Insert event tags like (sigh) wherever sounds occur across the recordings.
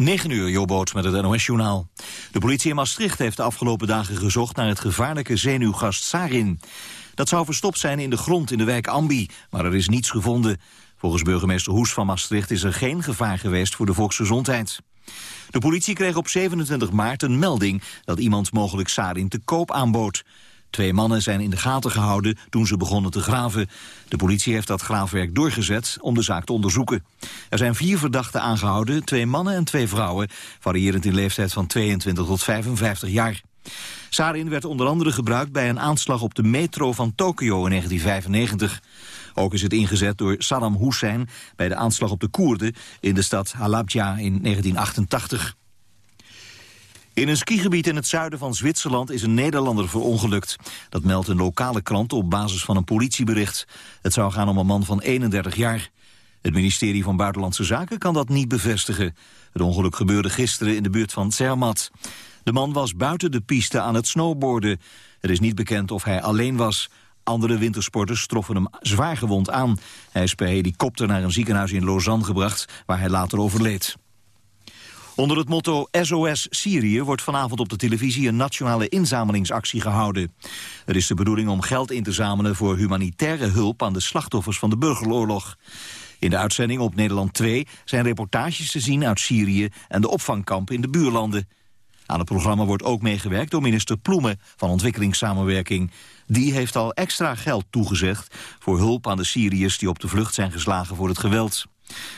9 uur, Jobboot met het NOS-journaal. De politie in Maastricht heeft de afgelopen dagen gezocht naar het gevaarlijke zenuwgast sarin. Dat zou verstopt zijn in de grond in de wijk Ambi, maar er is niets gevonden. Volgens burgemeester Hoes van Maastricht is er geen gevaar geweest voor de volksgezondheid. De politie kreeg op 27 maart een melding dat iemand mogelijk sarin te koop aanbood. Twee mannen zijn in de gaten gehouden toen ze begonnen te graven. De politie heeft dat graafwerk doorgezet om de zaak te onderzoeken. Er zijn vier verdachten aangehouden, twee mannen en twee vrouwen... variërend in leeftijd van 22 tot 55 jaar. Sarin werd onder andere gebruikt bij een aanslag op de metro van Tokio in 1995. Ook is het ingezet door Saddam Hussein bij de aanslag op de Koerden in de stad Halabja in 1988. In een skigebied in het zuiden van Zwitserland is een Nederlander verongelukt. Dat meldt een lokale krant op basis van een politiebericht. Het zou gaan om een man van 31 jaar. Het ministerie van Buitenlandse Zaken kan dat niet bevestigen. Het ongeluk gebeurde gisteren in de buurt van Zermatt. De man was buiten de piste aan het snowboarden. Het is niet bekend of hij alleen was. Andere wintersporters troffen hem zwaar gewond aan. Hij is per helikopter naar een ziekenhuis in Lausanne gebracht... waar hij later overleed. Onder het motto SOS Syrië wordt vanavond op de televisie een nationale inzamelingsactie gehouden. Het is de bedoeling om geld in te zamelen voor humanitaire hulp aan de slachtoffers van de burgeroorlog. In de uitzending op Nederland 2 zijn reportages te zien uit Syrië en de opvangkampen in de buurlanden. Aan het programma wordt ook meegewerkt door minister Ploemen van Ontwikkelingssamenwerking. Die heeft al extra geld toegezegd voor hulp aan de Syriërs die op de vlucht zijn geslagen voor het geweld.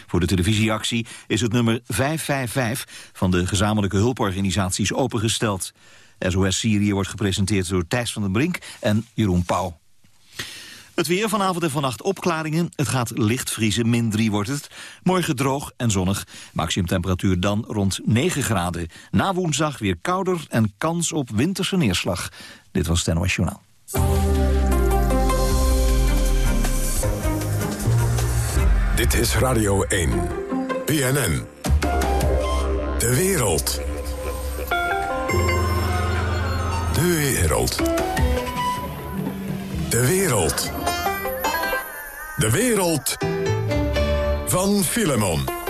Voor de televisieactie is het nummer 555 van de gezamenlijke hulporganisaties opengesteld. SOS Syrië wordt gepresenteerd door Thijs van den Brink en Jeroen Pauw. Het weer vanavond en vannacht opklaringen. Het gaat licht vriezen, min 3 wordt het. Morgen droog en zonnig. Maximumtemperatuur dan rond 9 graden. Na woensdag weer kouder en kans op winterse neerslag. Dit was het NOS Journaal. Dit is Radio 1. BNN. De wereld. De wereld. De wereld. De wereld van Filemon.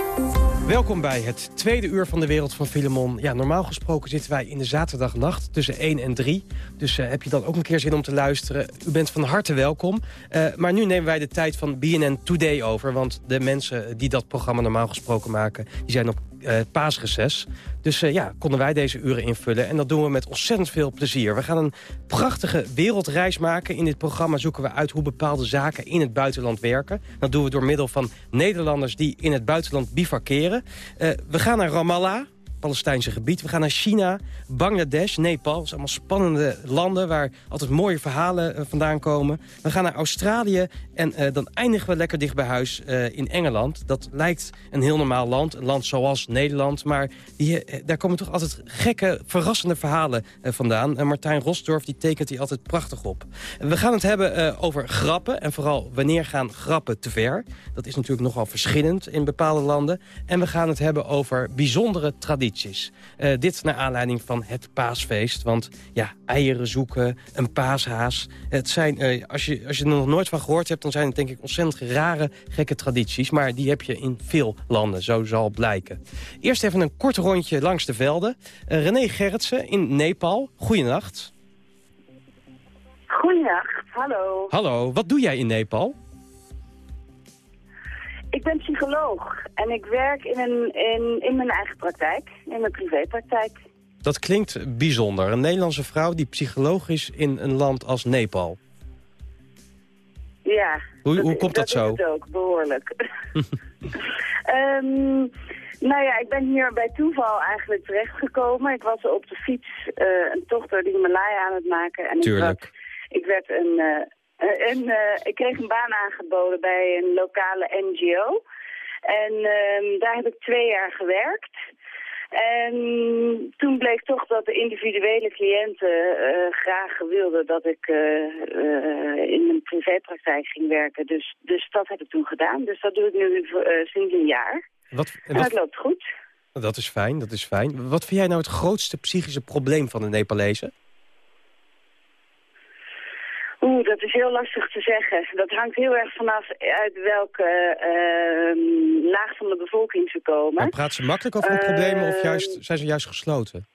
Welkom bij het tweede uur van de Wereld van Filemon. Ja, normaal gesproken zitten wij in de zaterdagnacht tussen 1 en 3. Dus uh, heb je dan ook een keer zin om te luisteren? U bent van harte welkom. Uh, maar nu nemen wij de tijd van BNN Today over. Want de mensen die dat programma normaal gesproken maken... die zijn op uh, paasreces. Dus uh, ja, konden wij deze uren invullen. En dat doen we met ontzettend veel plezier. We gaan een prachtige wereldreis maken. In dit programma zoeken we uit hoe bepaalde zaken in het buitenland werken. Dat doen we door middel van Nederlanders die in het buitenland bivakeren. Uh, we gaan naar Ramallah. Palestijnse gebied. We gaan naar China, Bangladesh, Nepal. Dat zijn allemaal spannende landen waar altijd mooie verhalen uh, vandaan komen. We gaan naar Australië en uh, dan eindigen we lekker dicht bij huis uh, in Engeland. Dat lijkt een heel normaal land, een land zoals Nederland. Maar daar komen toch altijd gekke, verrassende verhalen vandaan. En Martijn Rosdorf die tekent die altijd prachtig op. We gaan het hebben over grappen en vooral wanneer gaan grappen te ver. Dat is natuurlijk nogal verschillend in bepaalde landen. En we gaan het hebben over bijzondere tradities. Uh, dit naar aanleiding van het paasfeest. Want ja, eieren zoeken, een paashaas. Het zijn, uh, als, je, als je er nog nooit van gehoord hebt... dan zijn het denk ik ontzettend rare, gekke tradities. Maar die heb je in veel landen, zo zal blijken. Eerst even een kort rondje langs de velden. Uh, René Gerritsen in Nepal. Goedenacht. Goedenacht, hallo. Hallo, wat doe jij in Nepal? Ik ben psycholoog en ik werk in, een, in, in mijn eigen praktijk, in mijn privépraktijk. Dat klinkt bijzonder. Een Nederlandse vrouw die psycholoog is in een land als Nepal. Ja. Hoe, hoe komt dat, dat zo? Dat is ook, behoorlijk. um, (laughs) nou ja, ik ben hier bij toeval eigenlijk terechtgekomen. Ik was op de fiets uh, een tocht door de Himalaya aan het maken. En Tuurlijk. Ik werd, ik werd een... Uh, en uh, ik kreeg een baan aangeboden bij een lokale NGO. En uh, daar heb ik twee jaar gewerkt. En toen bleek toch dat de individuele cliënten uh, graag wilden dat ik uh, uh, in een privépraktijk ging werken. Dus, dus dat heb ik toen gedaan. Dus dat doe ik nu sinds een jaar. Wat, en dat loopt goed. Dat is fijn, dat is fijn. Wat vind jij nou het grootste psychische probleem van de Nepalezen? Oeh, dat is heel lastig te zeggen. Dat hangt heel erg vanaf uit welke ehm, laag van de bevolking ze komen. Maar praat ze makkelijk over de problemen of juist, zijn ze juist gesloten?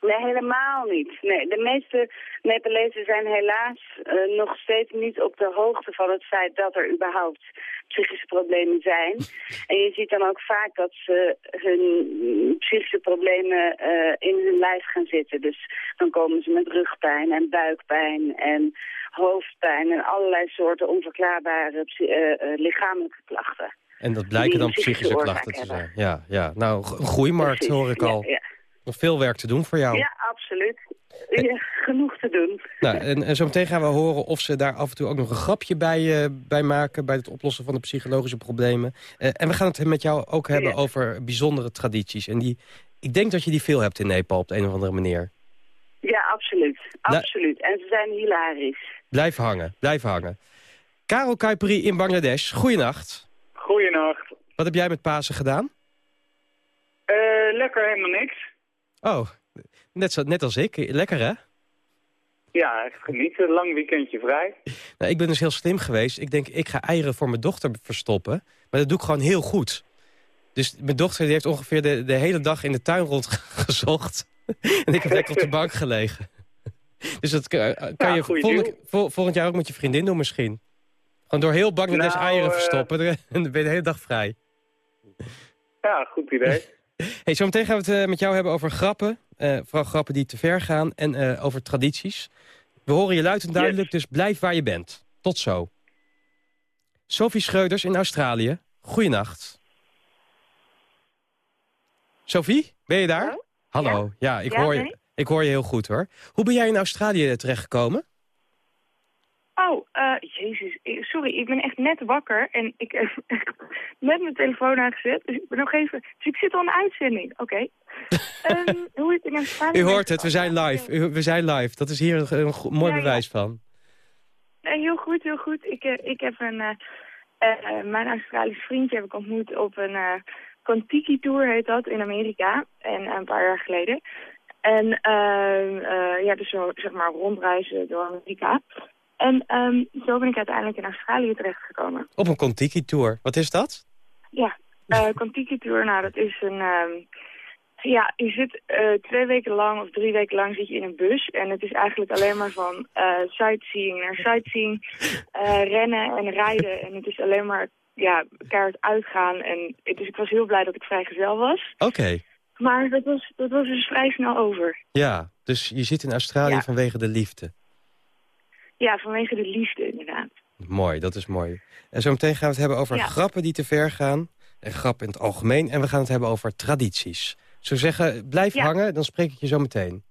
Nee, helemaal niet. Nee, de meeste Nepalezen zijn helaas eh, nog steeds niet op de hoogte van het feit dat er überhaupt psychische problemen zijn. En je ziet dan ook vaak dat ze hun psychische problemen eh, in hun lijf gaan zitten. Dus dan komen ze met rugpijn en buikpijn en hoofdpijn en allerlei soorten onverklaarbare eh, lichamelijke klachten. En dat blijken dan psychische klachten te zijn. Ja, ja. Nou, groeimarkt Precies. hoor ik Ja, al. Ja, Nog veel werk te doen voor jou. ja absoluut. Ja, genoeg te doen. Nou, en, en zo meteen gaan we horen of ze daar af en toe ook nog een grapje bij, eh, bij maken... bij het oplossen van de psychologische problemen. Eh, en we gaan het met jou ook hebben Ja. over bijzondere tradities. En die, ik denk dat je die veel hebt in Nepal op de een of andere manier. Ja, absoluut. Nou- Absoluut. En ze zijn hilarisch. Blijf hangen, blijf hangen. Karel Kuiperi in Bangladesh, goeienacht. Goeienacht. Wat heb jij met Pasen gedaan? Eh, lekker helemaal niks. Oh, net, zo, net als ik. Lekker, hè? Ja, echt genieten. Lang weekendje vrij. Nou, ik ben dus heel slim geweest. Ik denk, ik ga eieren voor mijn dochter verstoppen. Maar dat doe ik gewoon heel goed. Dus mijn dochter die heeft ongeveer de, de hele dag in de tuin rondgezocht. (laughs) en ik heb lekker op de bank gelegen. dus dat kan, kan Ja, je volgend, vol- volgend jaar ook met je vriendin doen misschien. Gewoon door heel Bangladesh Nou, eieren eh, verstoppen. En (laughs) dan ben je de hele dag vrij. Ja, goed idee. (laughs) Hey, zometeen gaan we het eh, met jou hebben over grappen. Eh, vooral grappen die te ver gaan. En eh, over tradities. We horen je luid en duidelijk, dus blijf waar je bent. Tot zo. Sophie Schreuders in Australië. Goeienacht. Sophie, ben je daar? Hallo? Hallo. Ja, ik, Ja, hoor je, ik hoor je heel goed hoor. Hoe ben jij in Australië terechtgekomen? Oh, eh, jezus. Sorry, ik ben echt net wakker en ik heb (laughs) net mijn telefoon aangezet. Dus ik ben nog even... Dus ik zit al in de uitzending. Oké. (laughs) Ehm, hoe ik in Australië U hoort het, we zijn live. U- We zijn live. Dat is hier een, een mooi Ja, ja. bewijs van. Nee, heel goed, heel goed. Ik, eh, ik heb een... eh, mijn Australisch vriendje heb ik ontmoet op een Contiki-tour, heet dat, in Amerika. En een paar jaar geleden. En ehm, eh, ja, dus zo, zeg maar rondreizen door Amerika. En ehm, zo ben ik uiteindelijk in Australië terechtgekomen. Op een Contiki-tour. Wat is dat? Ja, (laughs) uh, Contiki Tour, nou dat is een... ehm, ja, je zit eh, twee weken lang of drie weken lang zit je in een bus. En het is eigenlijk alleen maar van eh, sightseeing naar sightseeing, eh, rennen en rijden. En het is alleen maar ja, keihard uitgaan. En het, dus ik was heel blij dat ik vrijgezel was. Oké. Maar dat was, dat was dus vrij snel over. Ja, dus je zit in Australië Ja. vanwege de liefde. Ja, vanwege de liefde inderdaad. Mooi, dat is mooi. En zo meteen gaan we het hebben over Ja. grappen die te ver gaan. En grappen in het algemeen. En we gaan het hebben over tradities. Zo zeggen, blijf Ja. hangen, dan spreek ik je zo meteen.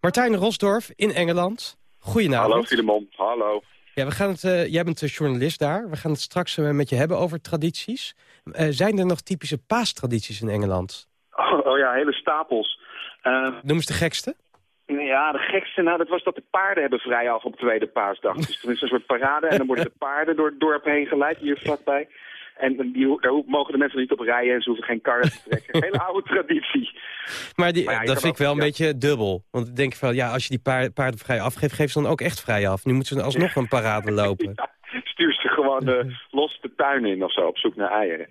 Martijn Rosdorf in Engeland. Goedenavond. Hallo Filemon, hallo. Ja, we gaan het, eh, jij bent de journalist daar. We gaan het straks eh, met je hebben over tradities. Eh, zijn er nog typische paastradities in Engeland? Oh, oh ja, hele stapels. Noem eens de gekste. Ja, de gekste, nou, dat was dat de paarden hebben vrij af op tweede paasdag. Dus er is een soort parade en dan worden de (laughs) paarden door het dorp heen geleid, hier vlakbij. En die, daar mogen de mensen niet op rijden en ze hoeven geen karren te trekken. (laughs) Hele oude traditie. Maar, die, Maar ja, je dat vind ik wel een ja. beetje dubbel. Want ik denk van, ja, als je die paar, paarden vrij afgeeft... geef ze dan ook echt vrij af. Nu moeten ze alsnog een parade (laughs) lopen. Ja, stuur ze gewoon eh, los de tuin in of zo, op zoek naar eieren.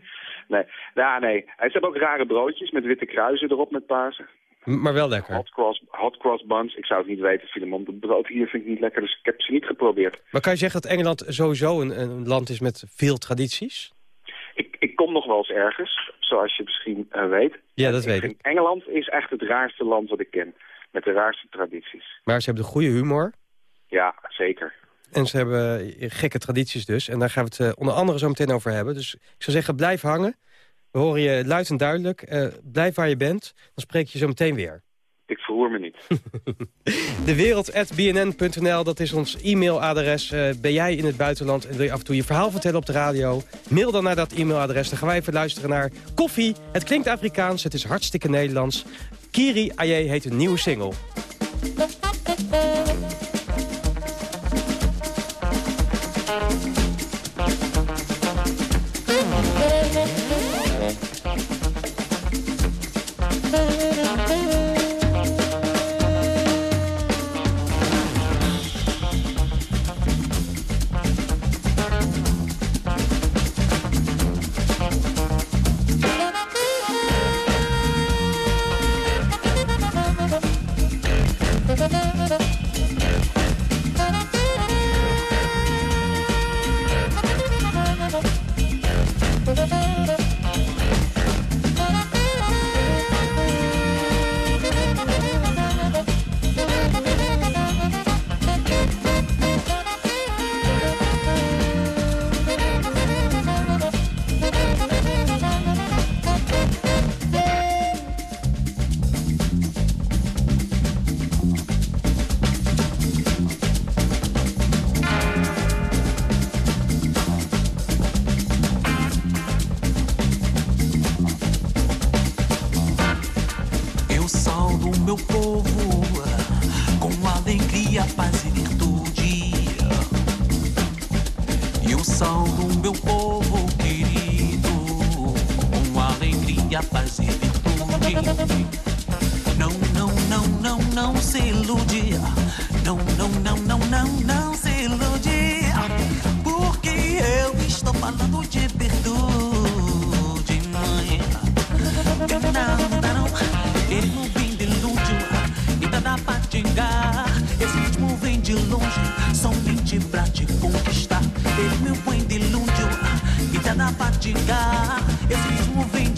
Nee, ja, nee. En ze hebben ook rare broodjes met witte kruisen erop met Pasen. Maar wel lekker. Hot cross, hot cross buns. Ik zou het niet weten, Filemon. Het brood hier vind ik niet lekker, dus ik heb ze niet geprobeerd. Maar kan je zeggen dat Engeland sowieso een, een land is met veel tradities? Ik, ik kom nog wel eens ergens, zoals je misschien eh, weet. Ja, dat Ik weet ik. Engeland is echt het raarste land wat ik ken. Met de raarste tradities. Maar ze hebben de goede humor. Ja, zeker. En ze hebben gekke tradities dus. En daar gaan we het eh, onder andere zo meteen over hebben. Dus ik zou zeggen, blijf hangen. We horen je luid en duidelijk. Eh, blijf waar je bent. Dan spreek je zo meteen weer. Ik verhoor me niet. (laughs) Dewereld.bnn.nl, dat is ons e-mailadres. Eh, ben jij in het buitenland en wil je af en toe je verhaal vertellen op de radio? Mail dan naar dat e-mailadres. Dan gaan wij even luisteren naar Koffie. Het klinkt Afrikaans, het is hartstikke Nederlands. Kiri Aye heet een nieuwe single.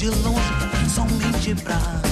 De longe, somente pra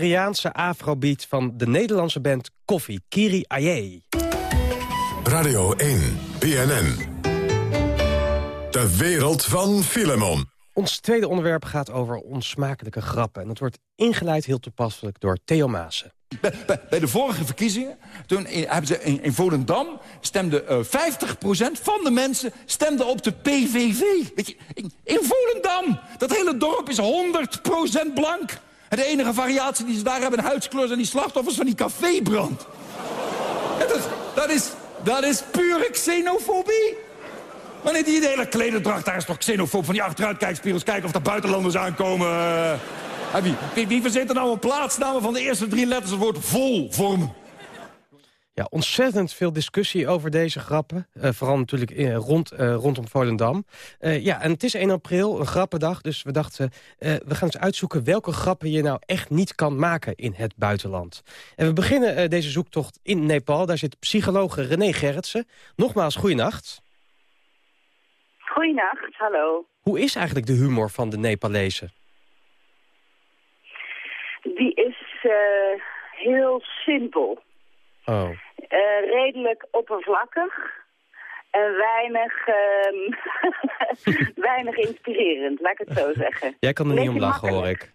Nigeriaanse afrobeat van de Nederlandse band Koffie, Kiri Aye. Radio 1, BNN. De wereld van Filemon. Ons tweede onderwerp gaat over onsmakelijke grappen. En dat wordt ingeleid heel toepasselijk door Theo Maassen. Bij, bij- bij de vorige verkiezingen, toen in, hebben ze in, in Volendam... stemde eh 50% van de mensen stemde op de PVV. Weet je, in, in Volendam, dat hele dorp is 100% blank. En de enige variatie die ze daar hebben... een huidskleur zijn die slachtoffers van die cafébrand. Dat, dat, is, dat is pure xenofobie. Wanneer die hele klederdracht, daar is toch xenofoob van die achteruitkijkspiegels... kijken of er buitenlanders aankomen. eh. Wie, wie, er nou een plaatsnamen van de eerste drie letters... het woord vol vormen? Ja, ontzettend veel discussie over deze grappen. Eh, vooral natuurlijk eh, rond, eh, rondom Volendam. Ja, en het is 1 april, een grappendag. Dus we dachten, we gaan eens uitzoeken welke grappen je nou echt niet kan maken in het buitenland. En we beginnen deze zoektocht in Nepal. Daar zit psycholoog René Gerritsen. Nogmaals, goeienacht. Goeienacht, hallo. Hoe is eigenlijk de humor van de Nepalezen? Die is heel simpel. Oh. Eh, redelijk oppervlakkig. En weinig, ehm, (laughs) weinig inspirerend, laat ik het zo zeggen. Jij kan er niet om lachen, hoor ik.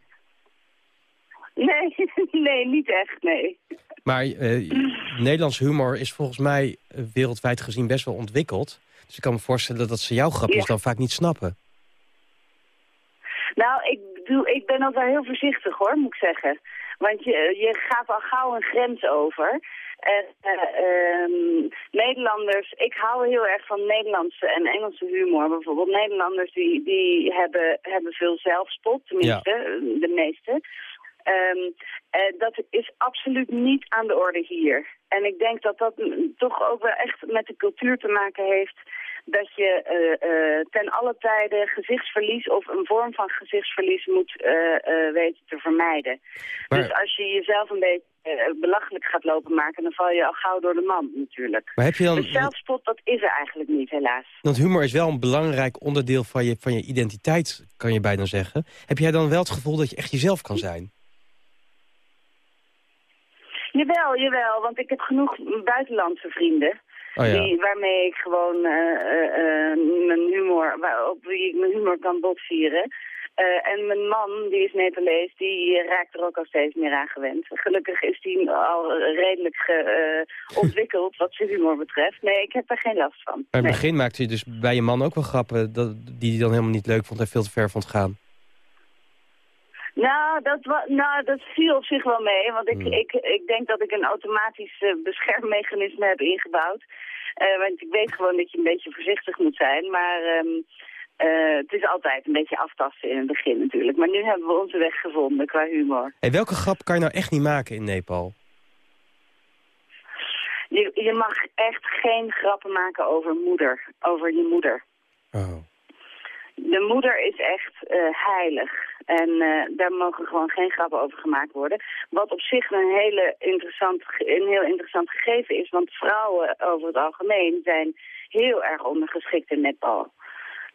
Nee, (laughs) nee, niet echt, nee. Maar eh, Nederlands humor is volgens mij eh, wereldwijd gezien best wel ontwikkeld. Dus ik kan me voorstellen dat ze jouw grapjes Ja. dan vaak niet snappen. Nou, ik, bedoel, ik ben ook wel heel voorzichtig hoor, moet ik zeggen. Want je, je gaat al gauw een grens over. En eh, ehm, Nederlanders, ik hou heel erg van Nederlandse en Engelse humor. Bijvoorbeeld Nederlanders die, die hebben, hebben veel zelfspot, tenminste eh, de meeste. Ehm, eh, dat is absoluut niet aan de orde hier. En ik denk dat dat toch ook wel echt met de cultuur te maken heeft dat je ten alle tijde gezichtsverlies of een vorm van gezichtsverlies moet weten te vermijden. Maar- Dus als je jezelf een beetje belachelijk gaat lopen maken, dan val je al gauw door de mand natuurlijk. Maar heb je dan... Dus zelfspot, dat is er eigenlijk niet, helaas. Want humor is wel een belangrijk onderdeel van je, van je identiteit, kan je bijna zeggen. Heb jij dan wel het gevoel dat je echt jezelf kan zijn? Jawel, jawel, want ik heb genoeg buitenlandse vrienden. Oh ja. Die, waarmee ik gewoon eh, eh, eh, mijn humor, waarop wie ik mijn humor kan botvieren. Eh, en mijn man, die is Nepalees, die raakt er ook al steeds meer aan gewend. Gelukkig is die al redelijk ge, eh, ontwikkeld wat zijn humor betreft. Nee, ik heb daar geen last van. Maar in het Nee. begin maakte je dus bij je man ook wel grappen dat, die hij dan helemaal niet leuk vond en veel te ver vond gaan. Nou dat, nou, dat viel op zich wel mee. Want ik, Hmm. ik, ik denk dat ik een automatisch eh, beschermmechanisme heb ingebouwd. Want ik weet gewoon dat je een beetje voorzichtig moet zijn. Maar ehm, eh, het is altijd een beetje aftasten in het begin natuurlijk. Maar nu hebben we onze weg gevonden qua humor. Hey, welke grap kan je nou echt niet maken in Nepal? Je, je mag echt geen grappen maken over moeder. Over je moeder. Oh. de moeder is echt eh, heilig. En eh, daar mogen gewoon geen grappen over gemaakt worden. Wat op zich een, hele interessant, een heel interessant gegeven is. Want vrouwen over het algemeen zijn heel erg ondergeschikt in Nepal.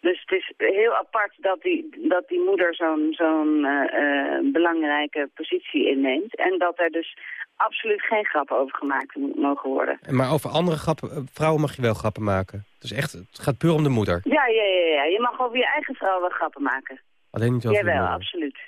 Dus het is heel apart dat die, dat die moeder zo'n zo'n eh, eh, belangrijke positie inneemt. En dat er dus absoluut geen grappen over gemaakt mo- mogen worden. Maar over andere grappen, eh, vrouwen mag je wel grappen maken. Dus echt, het gaat puur om de moeder. Ja, ja, ja, ja. Je mag over je eigen vrouw wel grappen maken. Alleen niet over de Jawel, moeder. absoluut.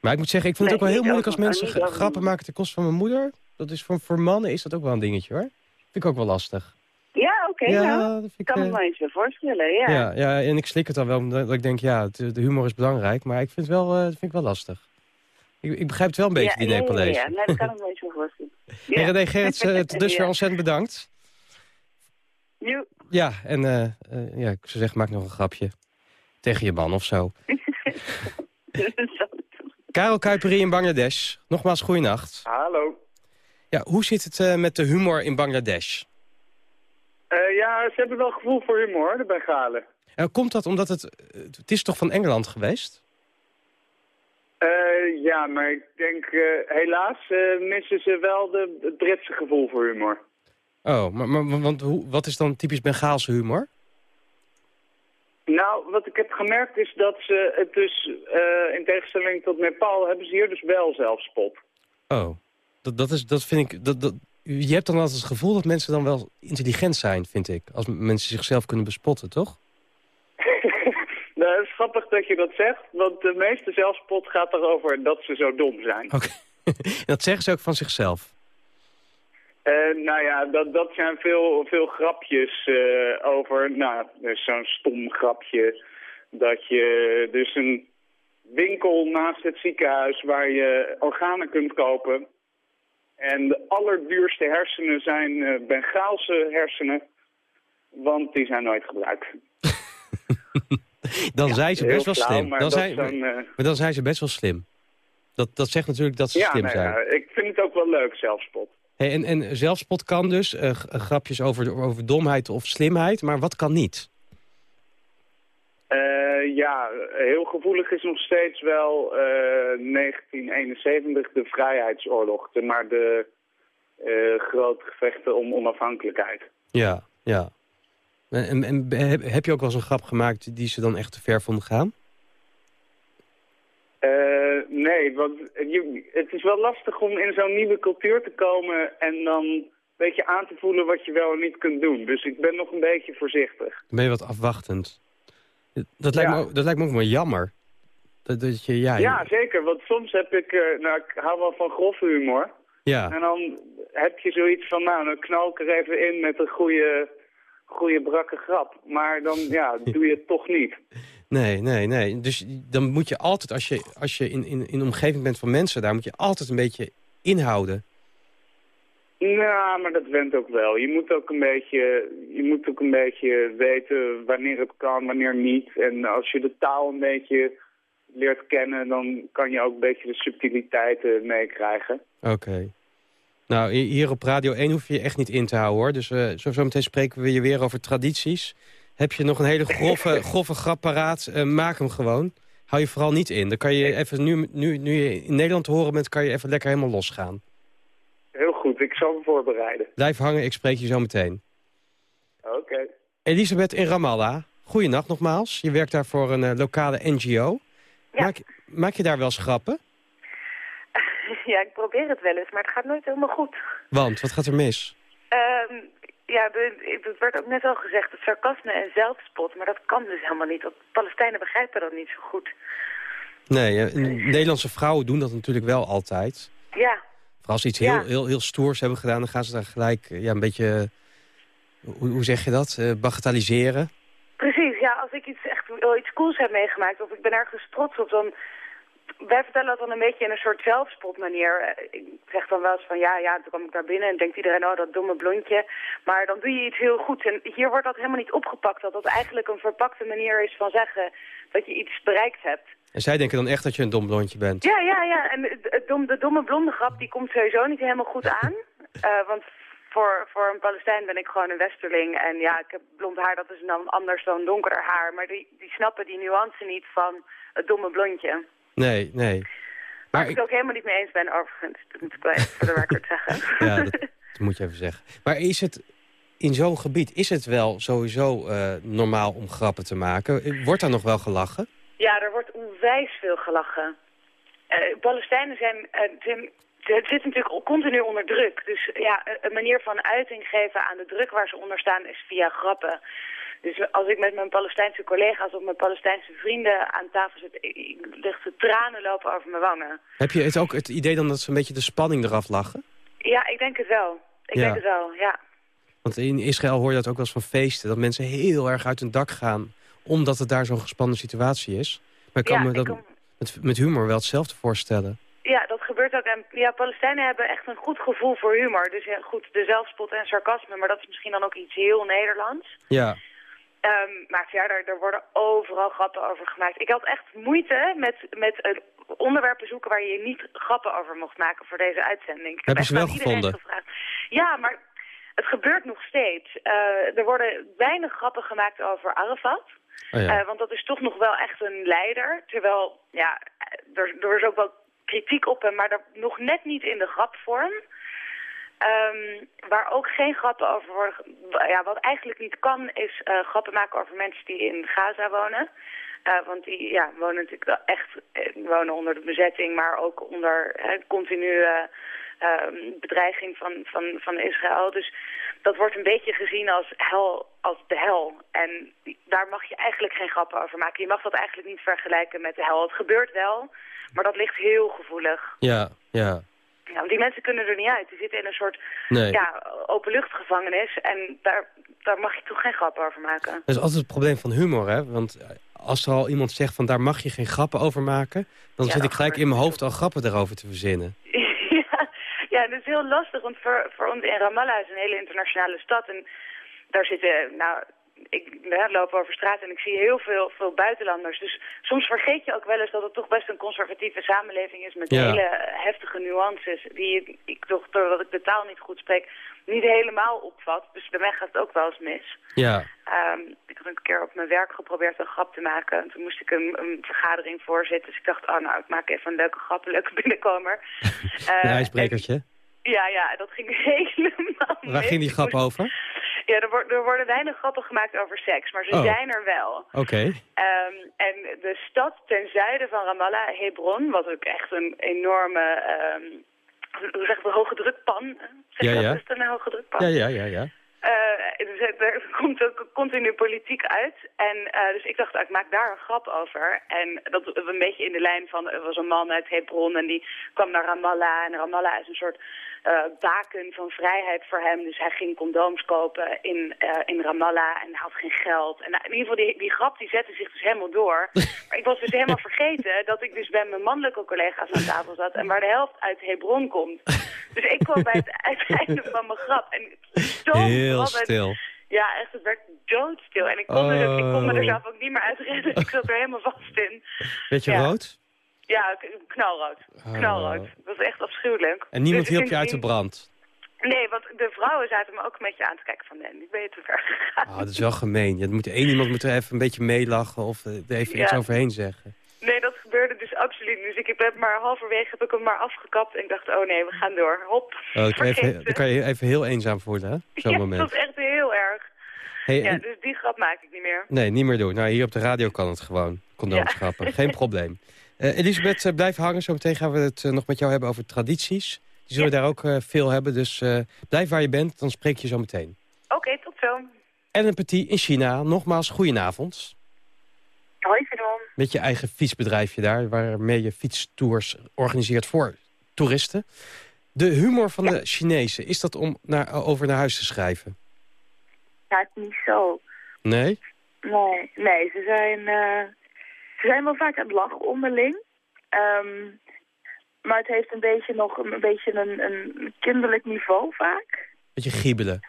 Maar ik moet zeggen, ik vind het Nee, ook wel heel moeilijk als mensen over- grappen maken ten koste van mijn moeder. Dat is voor, voor mannen is dat ook wel een dingetje hoor. Vind ik ook wel lastig. Ja, oké. Ja, nou, ik kan me eh, wel eens weer voorstellen, ja. Ja. Ja, en ik slik het dan wel, omdat ik denk, ja, de humor is belangrijk. Maar ik vind het wel, eh, vind ik wel lastig. Ik, ik begrijp het wel een beetje, ja, die ja, ja, Nepalezen. Ja, nee, dat kan ik me eens weer voorstellen. (laughs) Hey, René Gerrits, eh, tot (laughs) dusver Ja. ontzettend bedankt. Joe. Ja, en eh, eh, ja, ik zou zeggen, maak nog een grapje. Tegen je man of zo. (laughs) Karel Kuiperi in Bangladesh. Nogmaals, goeienacht. Hallo. Ja, hoe zit het eh, met de humor in Bangladesh? Ze hebben wel gevoel voor humor, de Bengalen. Eh, komt dat omdat het... eh, het is toch van Engeland geweest? Eh, ja, maar ik denk helaas missen ze wel de, het Britse gevoel voor humor. Oh, maar, maar want hoe, wat is dan typisch Bengaalse humor? Nou, wat ik heb gemerkt is dat ze het dus, in tegenstelling tot Nepal, hebben ze hier dus wel zelfspot. Oh, dat, dat, is, dat vind ik... Dat, dat, je hebt dan altijd het gevoel dat mensen dan wel intelligent zijn, vind ik. Als mensen zichzelf kunnen bespotten, toch? (laughs) nou, het is grappig dat je dat zegt, want de meeste zelfspot gaat erover dat ze zo dom zijn. Oké. (laughs) Dat zeggen ze ook van zichzelf. Eh, nou ja, dat, dat zijn veel, veel grapjes eh, over, nou, dus zo'n stom grapje. Dat je dus een winkel naast het ziekenhuis waar je organen kunt kopen. En de allerduurste hersenen zijn eh, Bengaalse hersenen, want die zijn nooit gebruikt. (laughs) Dan zijn ze best wel flauw, slim. maar Dan zijn, eh, maar dan zijn ze best wel slim. Dat, dat zegt natuurlijk dat ze Ja, slim nou zijn. ja, ik vind het ook wel leuk, zelfspot. Hey, en, en zelfspot kan dus, eh, grapjes over, over domheid of slimheid, maar wat kan niet? Eh, ja, heel gevoelig is nog steeds wel eh, 1971 de vrijheidsoorlog. de- maar de eh, grote gevechten om onafhankelijkheid. Ja, ja. En, heb, je ook wel eens een grap gemaakt die ze dan echt te ver vonden gaan? Eh, nee, want je, het is wel lastig om in zo'n nieuwe cultuur te komen en dan een beetje aan te voelen wat je wel en niet kunt doen. Dus ik ben nog een beetje voorzichtig. Ben je wat afwachtend. Dat lijkt, Ja. me, ook, dat lijkt me ook wel jammer. Dat, dat je, ja, Ja, zeker, want soms heb ik, eh, nou ik hou wel van grove humor. ja. En dan heb je zoiets van, nou, dan knal ik er even in met een goede, goede brakke grap. Maar dan, ja, (laughs) doe je het toch niet. Nee, nee, nee. Dus dan moet je altijd, als je, als je in, in, in een omgeving bent van mensen... daar moet je altijd een beetje inhouden. Nou, maar dat went ook wel. Je moet ook een beetje, je moet ook een beetje weten wanneer het kan, wanneer niet. En als je de taal een beetje leert kennen, dan kan je ook een beetje de subtiliteiten meekrijgen. Oké. Nou, hi- hier op Radio 1 hoef je je echt niet in te houden, hoor. Dus eh, zo, zo meteen spreken we je weer over tradities. Heb je nog een hele grove, (laughs) grove grap paraat, eh, maak hem gewoon. Hou je vooral niet in. Dan kan je even, nu, nu, nu je in Nederland te horen bent, kan je even lekker helemaal losgaan. Ik zal me voorbereiden. Blijf hangen, ik spreek je zo meteen. Oké. Elisabeth in Ramallah, goeienacht nogmaals. Je werkt daar voor een eh, lokale NGO. Maak, maak je daar wel eens grappen? (laughs) Ja, ik probeer het wel eens, maar het gaat nooit helemaal goed. Want, wat gaat er mis? Ehm, ja, de- het werd ook net al gezegd, het sarcasme en zelfspot, maar dat kan dus helemaal niet. Want Palestijnen begrijpen dat niet zo goed. Nee, eh, (laughs) Nederlandse vrouwen doen dat natuurlijk wel altijd. Ja, Als ze iets Ja. heel, heel, heel stoers hebben gedaan... dan gaan ze daar gelijk eh, ja, een beetje... eh, Hoe, hoe zeg je dat? Eh bagatelliseren. precies. Ja, als ik iets echt wel iets cools heb meegemaakt of ik ben ergens trots op, dan... Wij vertellen dat dan een beetje in een soort zelfspot manier. Eh, Ik zeg dan wel eens van ja, ja, toen kwam ik daar binnen en denkt iedereen, oh dat domme blondje. Maar dan doe je iets heel goeds. En hier wordt dat helemaal niet opgepakt. Dat dat eigenlijk een verpakte manier is van zeggen dat je iets bereikt hebt. En zij denken dan echt dat je een dom blondje bent. Ja, ja, ja. En dom, de domme blonde grap die komt sowieso niet helemaal goed (laughs) aan. Eh, want voor, voor een Palestijn ben ik gewoon een westerling. En ja, ik heb blond haar, dat is dan anders dan donkerder haar. Maar die, die snappen die nuance niet van het domme blondje. Nee, nee. Waar Maar ik ik, het ook helemaal niet mee eens ben, overigens. Dat moet ik wel even voor de record (laughs) zeggen. ja, dat, dat moet je even zeggen. Maar is het in zo'n gebied, is het wel sowieso eh, normaal om grappen te maken? Wordt daar nog wel gelachen? Ja, er wordt onwijs veel gelachen. Eh, Palestijnen zijn, eh, zijn, ze zitten natuurlijk continu onder druk. Dus ja, een- manier van uiting geven aan de druk waar ze onder staan is via grappen. Dus als ik met mijn Palestijnse collega's of mijn Palestijnse vrienden aan tafel zit, ligt de tranen lopen over mijn wangen. Heb je het ook het idee dan dat ze een beetje de spanning eraf lachen? Ja, ik denk het wel. Ik Ja. denk het wel, ja. Want in Israël hoor je dat ook wel eens van feesten. Dat mensen heel erg uit hun dak gaan. Omdat het daar zo'n gespannen situatie is. Maar ik kan Ja, me dat kan- met, met humor wel hetzelfde voorstellen. Ja, dat gebeurt ook. En ja, Palestijnen hebben echt een goed gevoel voor humor. Dus ja, goed, de zelfspot en sarcasme, maar dat is misschien dan ook iets heel Nederlands. Ja. Ehm, maar verder, er worden overal grappen over gemaakt. Ik had echt moeite met, met onderwerpen zoeken waar je niet grappen over mocht maken voor deze uitzending. Ik Heb je ze wel gevonden? Gevraagd. Ja, maar het gebeurt nog steeds. Eh, er worden weinig grappen gemaakt over Arafat. Oh. Eh, want dat is toch nog wel echt een leider. Terwijl, ja, er, er is ook wel kritiek op hem, maar dat nog net niet in de grapvorm. Ehm, waar ook geen grappen over worden... Ja, wat eigenlijk niet kan, is eh, grappen maken over mensen die in Gaza wonen. Eh, want die ja, wonen natuurlijk wel echt eh, wonen onder de bezetting, maar ook onder eh, continue bedreiging van, van, van Israël. Dus dat wordt een beetje gezien als hel, als de hel. En daar mag je eigenlijk geen grappen over maken. Je mag dat eigenlijk niet vergelijken met de hel. Het gebeurt wel, maar dat ligt heel gevoelig. Ja, ja. Ja, want die mensen kunnen er niet uit. Die zitten in een soort Nee. ja, openluchtgevangenis. En daar, daar mag je toch geen grappen over maken. Dat is altijd het probleem van humor, hè? Want als er al iemand zegt van daar mag je geen grappen over maken... dan Ja, zit ik gelijk in mijn hoofd al grappen daarover te verzinnen. ja, (laughs) ja, dat is heel lastig, want voor, voor ons in Ramallah is een hele internationale stad. En daar zitten, nou, ik ja, loop over straat en ik zie heel veel, veel buitenlanders. Dus soms vergeet je ook wel eens dat het toch best een conservatieve samenleving is... met Ja. hele heftige nuances die ik toch, doordat ik de taal niet goed spreek, niet helemaal opvat. Dus bij mij gaat het ook wel eens mis. Ja, Ehm, ik had een keer op mijn werk geprobeerd een grap te maken. En toen moest ik een, een vergadering voorzitten. Dus ik dacht, oh nou, ik maak even een leuke grap, een leuke binnenkomer. (laughs) een Eh, ijsbrekertje. en- ja, ja, dat ging (laughs) helemaal Waar ging die grap over? Ja, er, wordt- er worden weinig grappen gemaakt over seks, maar ze Oh. zijn er wel. Oké. Ehm, en de stad ten zuiden van Ramallah, Hebron, wat ook echt een enorme, ehm, hoe zeg ik, hoge drukpan. Zeg Ja, ja. Is een hoge drukpan? Ja, ja, ja, ja. Eh, dus het- er (laughs) komt ook continu politiek uit. En uh, dus ik dacht, ik maak daar een grap over. En dat was een beetje in de lijn van, er was een man uit Hebron en die kwam naar Ramallah. En Ramallah is een soort uh, baken van vrijheid voor hem. Dus hij ging condooms kopen in, in Ramallah en had geen geld. En in ieder geval, die, die grap die zette zich dus helemaal door. (laughs) Maar ik was dus helemaal vergeten dat ik dus bij mijn mannelijke collega's aan tafel zat. En waar de helft uit Hebron komt. Dus ik kwam bij het (laughs) uiteinde van mijn grap. En zo Ja, echt, het werd doodstil. En ik kon, er, ik kon me er Oh. zelf ook niet meer uit redden. Ik zat er helemaal vast in. Beetje Ja. rood? Ja, knalrood. Knalrood. Dat was echt afschuwelijk. En niemand Dus hielp je uit de brand? Nee, want de vrouwen zaten me ook een beetje aan te kijken van... nee, nu ben je te ver gegaan. Oh, dat is wel gemeen. Je moet, één iemand moet er even een beetje meelachen of eh, er even Ja. iets overheen zeggen. Nee, dat gebeurde dus absoluut niet. Dus ik heb maar halverwege heb ik hem maar afgekapt. En ik dacht, oh nee, we gaan door. Hop. Oh, dan, kan je even, kan je even heel eenzaam voelen, hè? Zo'n ja, moment. dat is echt heel erg. Hey, Ja, en- dus die grap maak ik niet meer. Nee, niet meer doen. Nou, hier op de radio kan het gewoon. Condoomschappen. Geen probleem. Eh, Elisabeth, eh, blijf hangen. Zometeen gaan we het eh, nog met jou hebben over tradities. Die zullen daar ook veel hebben. Dus blijf waar je bent, dan spreek je zo meteen. Oké, tot zo. Ellen Petit in China. Nogmaals, goedenavond. Hoi, Finon. Met je eigen fietsbedrijfje daar, waarmee je fietstours organiseert voor toeristen. De humor van de Chinezen, is dat om naar, over naar huis te schrijven? Ja, het niet zo. Nee? Nee, nee ze, zijn, eh, ze zijn wel vaak aan het lachen onderling. Ehm, maar het heeft een beetje nog een, een beetje een, een kinderlijk niveau vaak. Beetje giebelen.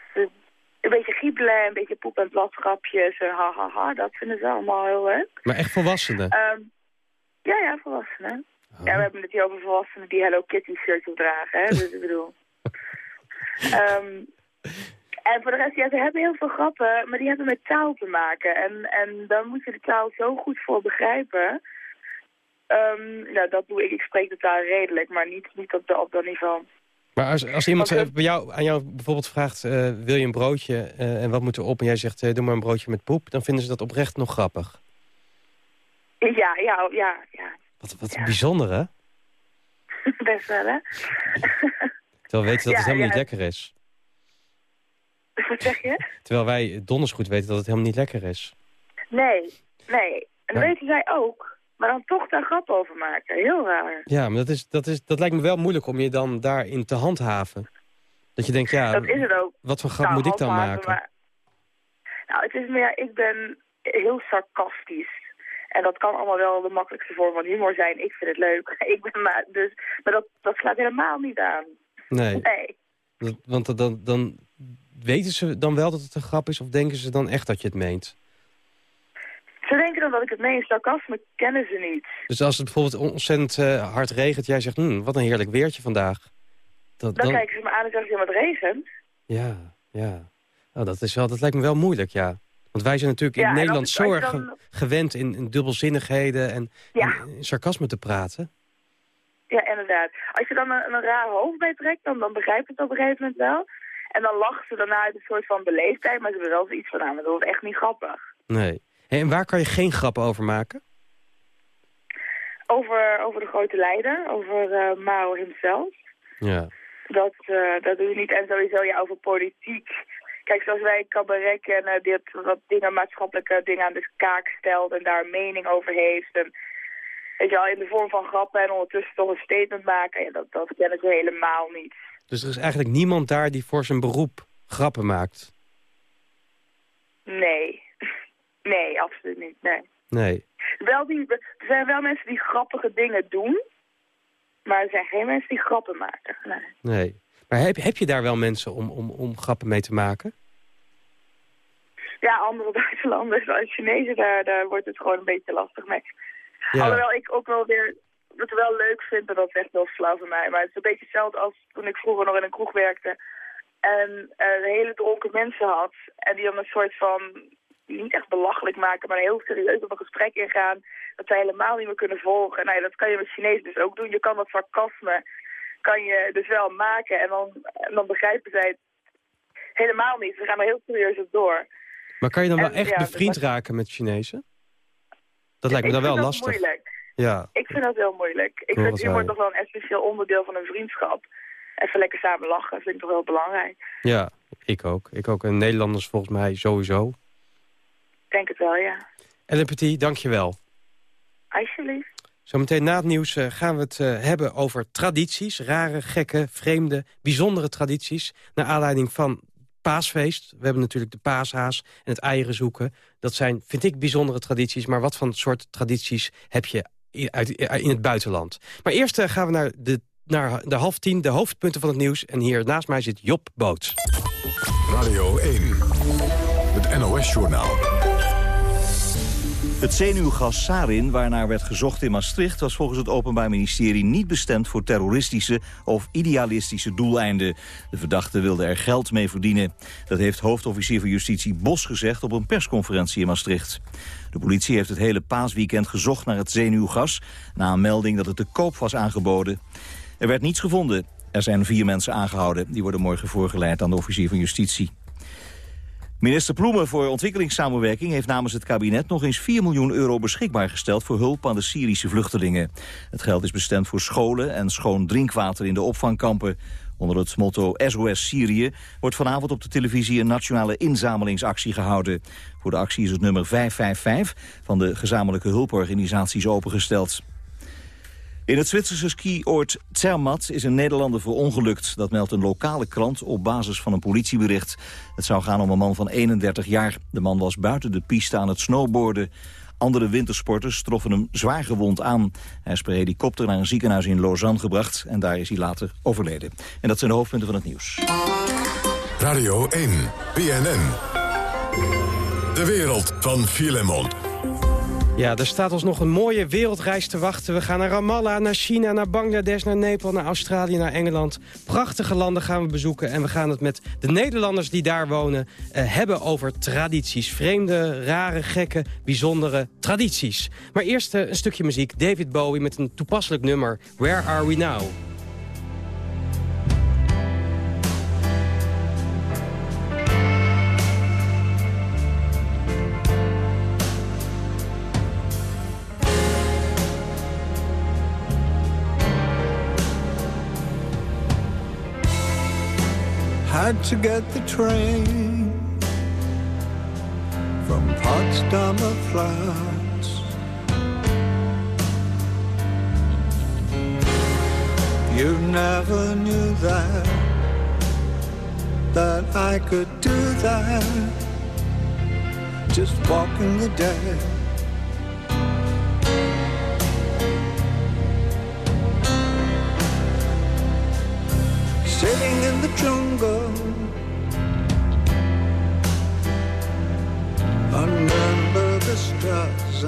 Een beetje giebelen, een beetje poep- en platgrapjes. en Ha, ha, ha, dat vinden ze allemaal heel leuk. Maar echt volwassenen? Ehm, ja, ja, volwassenen. Oh. Ja, we hebben het hier over volwassenen die Hello Kitty shirts dragen, hè. Dus ik bedoel... (laughs) Ehm, En voor de rest, ja, ze hebben heel veel grappen, maar die hebben met taal te maken. En, en dan moet je de taal zo goed voor begrijpen. Ehm, nou, dat doe ik. Ik spreek de taal redelijk, maar niet, niet op, de, op dat niveau. Maar als, als iemand Want, eh, bij jou, aan jou bijvoorbeeld vraagt... eh, wil je een broodje eh, en wat moet erop? En jij zegt, doe maar een broodje met poep. Dan vinden ze dat oprecht nog grappig. Ja, ja, ja, ja. Wat, wat Ja. bijzonder, hè? (laughs) Best wel, hè? Terwijl weten dat Ja, het helemaal ja. niet lekker is. Wat zeg je? (laughs) Terwijl wij donders goed weten dat het helemaal niet lekker is. Nee, nee. En dat weten zij ook. Maar dan toch daar grap over maken. Heel raar. Ja, maar dat, is, dat, is, dat lijkt me wel moeilijk om je dan daarin te handhaven. Dat je denkt, ja, dat is het ook. wat voor grap Nou, moet ik dan handhaven, maken? maar- Nou, het is meer, ik ben heel sarcastisch. En dat kan allemaal wel de makkelijkste vorm van humor zijn. Ik vind het leuk. (laughs) Ik ben maar, dus, maar dat, dat slaat helemaal niet aan. Nee, (laughs) Nee. dat- want dan, dan weten ze dan wel dat het een grap is... of denken ze dan echt dat je het meent? Ze denken dan dat ik het meen. Sarcasme kennen ze niet. Dus als het bijvoorbeeld ontzettend eh, hard regent... jij zegt, hm, wat een heerlijk weertje vandaag. Dat, Dan, dan, kijken ze me aan en zeggen ze, het regent. Ja, ja. Oh, dat, is wel, dat lijkt me wel moeilijk, ja. Want wij zijn natuurlijk Ja, in Nederland zo erg dan- gewend in, in dubbelzinnigheden en Ja. in, in sarcasme te praten. Ja, inderdaad. Als je dan een, een raar hoofd bij trekt, dan, dan begrijp het op een gegeven moment wel. En dan lachen ze daarna uit een soort van beleefdheid, maar ze hebben wel zoiets van, nou, dat is echt niet grappig. Nee. En waar kan je geen grappen over maken? Over, over de grote leider, over eh Mao himself. Ja. Dat, eh, dat doe je niet. En sowieso ja, over politiek. Kijk, zoals wij cabaret kennen, dit wat dingen, maatschappelijke dingen aan de kaak stelt en daar een mening over heeft. En weet je wel, in de vorm van grappen en ondertussen toch een statement maken. Ja, dat, dat kennen ze helemaal niet. Dus er is eigenlijk niemand daar die voor zijn beroep grappen maakt? Nee. Nee, absoluut niet. Nee. Nee. Wel die, er zijn wel mensen die grappige dingen doen, maar er zijn geen mensen die grappen maken. Nee. Nee. Maar heb, heb je daar wel mensen om, om, om grappen mee te maken? Ja, andere (laughs) buitenlanders als Chinezen, daar, daar wordt het gewoon een beetje lastig mee. Ja. Alhoewel ik ook wel weer het wel leuk vind, en dat is echt wel flauw van mij. Maar het is een beetje hetzelfde als toen ik vroeger nog in een kroeg werkte. En eh hele dronken mensen had. En die dan een soort van, niet echt belachelijk maken, maar heel serieus op een gesprek ingaan. Dat zij helemaal niet meer kunnen volgen. Nou ja, dat kan je met Chinees dus ook doen. Je kan dat sarcasme, kan je dus wel maken. En dan, en dan begrijpen zij het helemaal niet. Ze gaan er heel serieus op door. Maar kan je dan wel echt ja, bevriend dat- raken met Chinezen? Dat lijkt me dan wel dat lastig. moeilijk. Ja, Ik vind dat heel moeilijk. Ik vind humor toch wel een essentieel onderdeel van een vriendschap. Even lekker samen lachen vind ik toch wel belangrijk. ja, ik ook. Ik ook. En Nederlanders volgens mij sowieso. Ik denk het wel, ja. Ellen Petit, dank je wel. Alsjeblieft. Zometeen na het nieuws eh, gaan we het eh, hebben over tradities. Rare, gekke, vreemde, bijzondere tradities. Naar aanleiding van paasfeest. We hebben natuurlijk de paashaas en het eieren zoeken. Dat zijn, vind ik, bijzondere tradities. Maar wat voor soort tradities heb je uit, in het buitenland? Maar eerst eh, gaan we naar de, naar de half tien, de hoofdpunten van het nieuws. En hier naast mij zit Job Boot. Radio 1. Het NOS-journaal. Het zenuwgas sarin, waarnaar werd gezocht in Maastricht... was volgens het Openbaar Ministerie niet bestemd voor terroristische of idealistische doeleinden. De verdachte wilde er geld mee verdienen. Dat heeft hoofdofficier van Justitie Bos gezegd op een persconferentie in Maastricht. De politie heeft het hele paasweekend gezocht naar het zenuwgas... na een melding dat het te koop was aangeboden. Er werd niets gevonden. Er zijn vier mensen aangehouden. Die worden morgen voorgeleid aan de officier van Justitie. Minister Ploemen voor ontwikkelingssamenwerking heeft namens het kabinet nog eens 4 miljoen euro beschikbaar gesteld voor hulp aan de Syrische vluchtelingen. Het geld is bestemd voor scholen en schoon drinkwater in de opvangkampen. Onder het motto SOS Syrië wordt vanavond op de televisie een nationale inzamelingsactie gehouden. Voor de actie is het nummer 555 van de gezamenlijke hulporganisaties opengesteld. In het Zwitserse skioord Zermatt is een Nederlander verongelukt. Dat meldt een lokale krant op basis van een politiebericht. Het zou gaan om een man van 31 jaar. De man was buiten de piste aan het snowboarden. Andere wintersporters troffen hem zwaar gewond aan. Hij is per helikopter naar een ziekenhuis in Lausanne gebracht... en daar is hij later overleden. En dat zijn de hoofdpunten van het nieuws. Radio 1. BNN. De wereld van Filemon. Ja, er staat ons nog een mooie wereldreis te wachten. We gaan naar Ramallah, naar China, naar Bangladesh, naar Nepal, naar Australië, naar Engeland. Prachtige landen gaan we bezoeken. En we gaan het met de Nederlanders die daar wonen eh, hebben over tradities. Vreemde, rare, gekke, bijzondere tradities. Maar eerst eh, een stukje muziek. David Bowie met een toepasselijk nummer. Where Are We Now? Had to get the train from Potsdamer Platz. You never knew that, that I could do that, just walking the dead. Sitting in the jungle under the stars.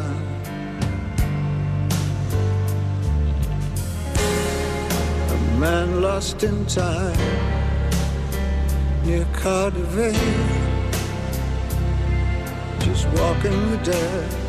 A man lost in time near Cardiff, just walking the dead.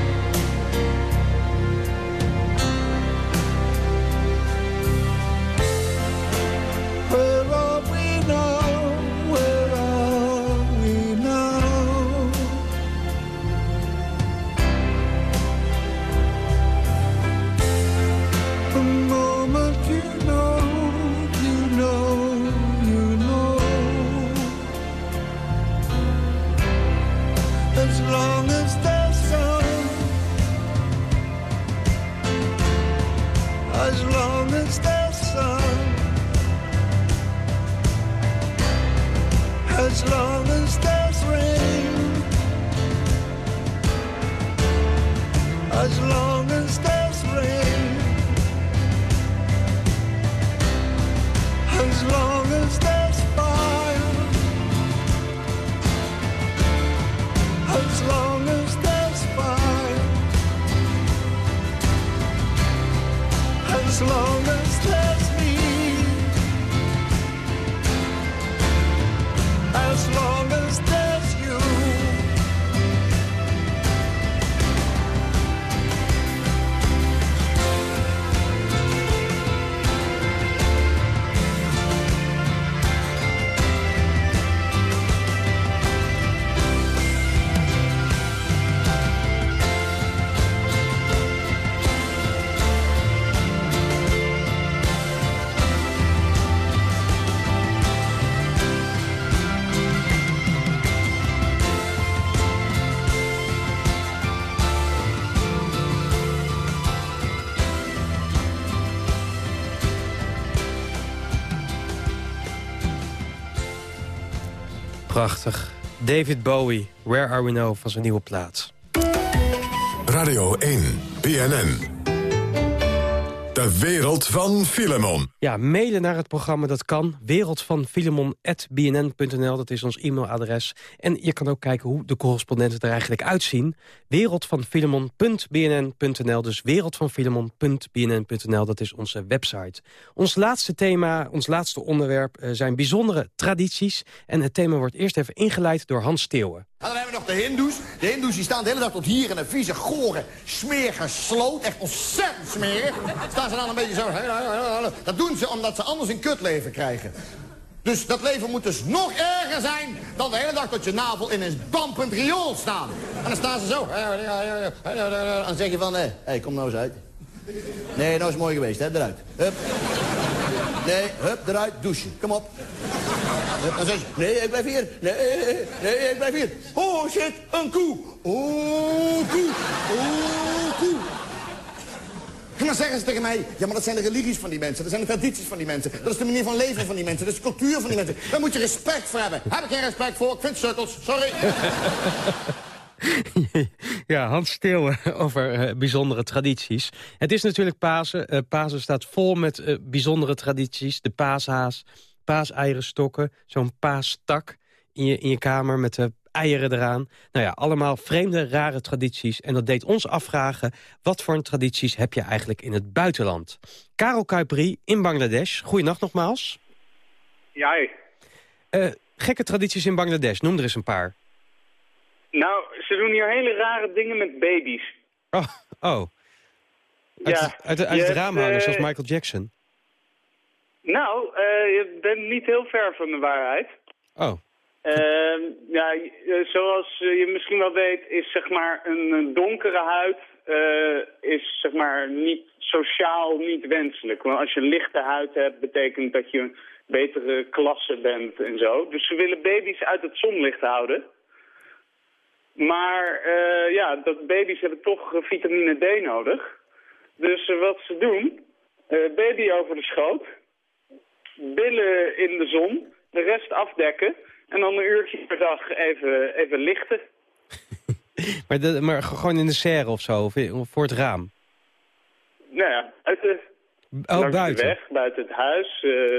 Prachtig. David Bowie, Where Are We Now, van zijn nieuwe plaat. Radio 1, BNN. De wereld van Filemon. Ja, mailen naar het programma, dat kan. Wereldvanfilemon.bnn.nl, dat is ons e-mailadres. En je kan ook kijken hoe de correspondenten er eigenlijk uitzien. Wereldvanfilemon.bnn.nl, dus wereldvanfilemon.bnn.nl, dat is onze website. Ons laatste thema, ons laatste onderwerp eh, zijn bijzondere tradities. En het thema wordt eerst even ingeleid door Hans Steeuwen. En dan hebben we nog de hindoes. De hindoes die staan de hele dag tot hier in een vieze, gore, smerige sloot. Echt ontzettend smerig. Staan ze dan een beetje zo... Dat doen ze omdat ze anders een kutleven krijgen. Dus dat leven moet dus nog erger zijn dan de hele dag tot je navel in een dampend riool staan. En dan staan ze zo. En dan zeg je van, hé, kom nou eens uit. Nee, nou is mooi geweest, hè, eruit. Hup. Nee, hup, eruit, douchen. Kom op. nee, ik blijf hier. Nee, nee, ik blijf hier. Oh, shit, een koe. Oh, koe. Oh, koe. En dan zeggen ze tegen mij, ja, maar dat zijn de religies van die mensen. Dat zijn de tradities van die mensen. Dat is de manier van leven van die mensen. Dat is de cultuur van die mensen. Daar moet je respect voor hebben. Heb ik geen respect voor. Ik vind sukkels. Sorry. (laughs) ja, Hans Steeuwen over eh, bijzondere tradities. Het is natuurlijk Pasen. Eh, Pasen staat vol met eh, bijzondere tradities. De paashaas, paaseierenstokken, zo'n paastak in je, in je kamer met de eieren eraan. Nou ja, allemaal vreemde, rare tradities. En dat deed ons afvragen, wat voor tradities heb je eigenlijk in het buitenland? Karel Kuiperi in Bangladesh. Goeienacht nogmaals. Ja. Eh, gekke tradities in Bangladesh, noem er eens een paar. Nou, ze doen hier hele rare dingen met baby's. Oh, oh. Uit, Ja, het- uit, uit raam hangen, eh, zoals Michael Jackson. Nou, eh, je bent niet heel ver van de waarheid. Oh, Ehm, ja, eh, zoals eh, je misschien wel weet, is zeg maar een, donkere huid is zeg maar niet sociaal niet wenselijk. Want als je een lichte huid hebt, betekent dat je een betere klasse bent en zo. Dus ze willen baby's uit het zonlicht houden. Maar ja, dat baby's hebben toch vitamine D nodig. Dus wat ze doen, baby over de schoot, billen in de zon, de rest afdekken en dan een uurtje per dag even, even lichten. (laughs) maar, de, maar gewoon in de serre of zo, of in- of voor het raam. Nou ja, uit de, Oh, langs buiten. de weg, buiten het huis. eh,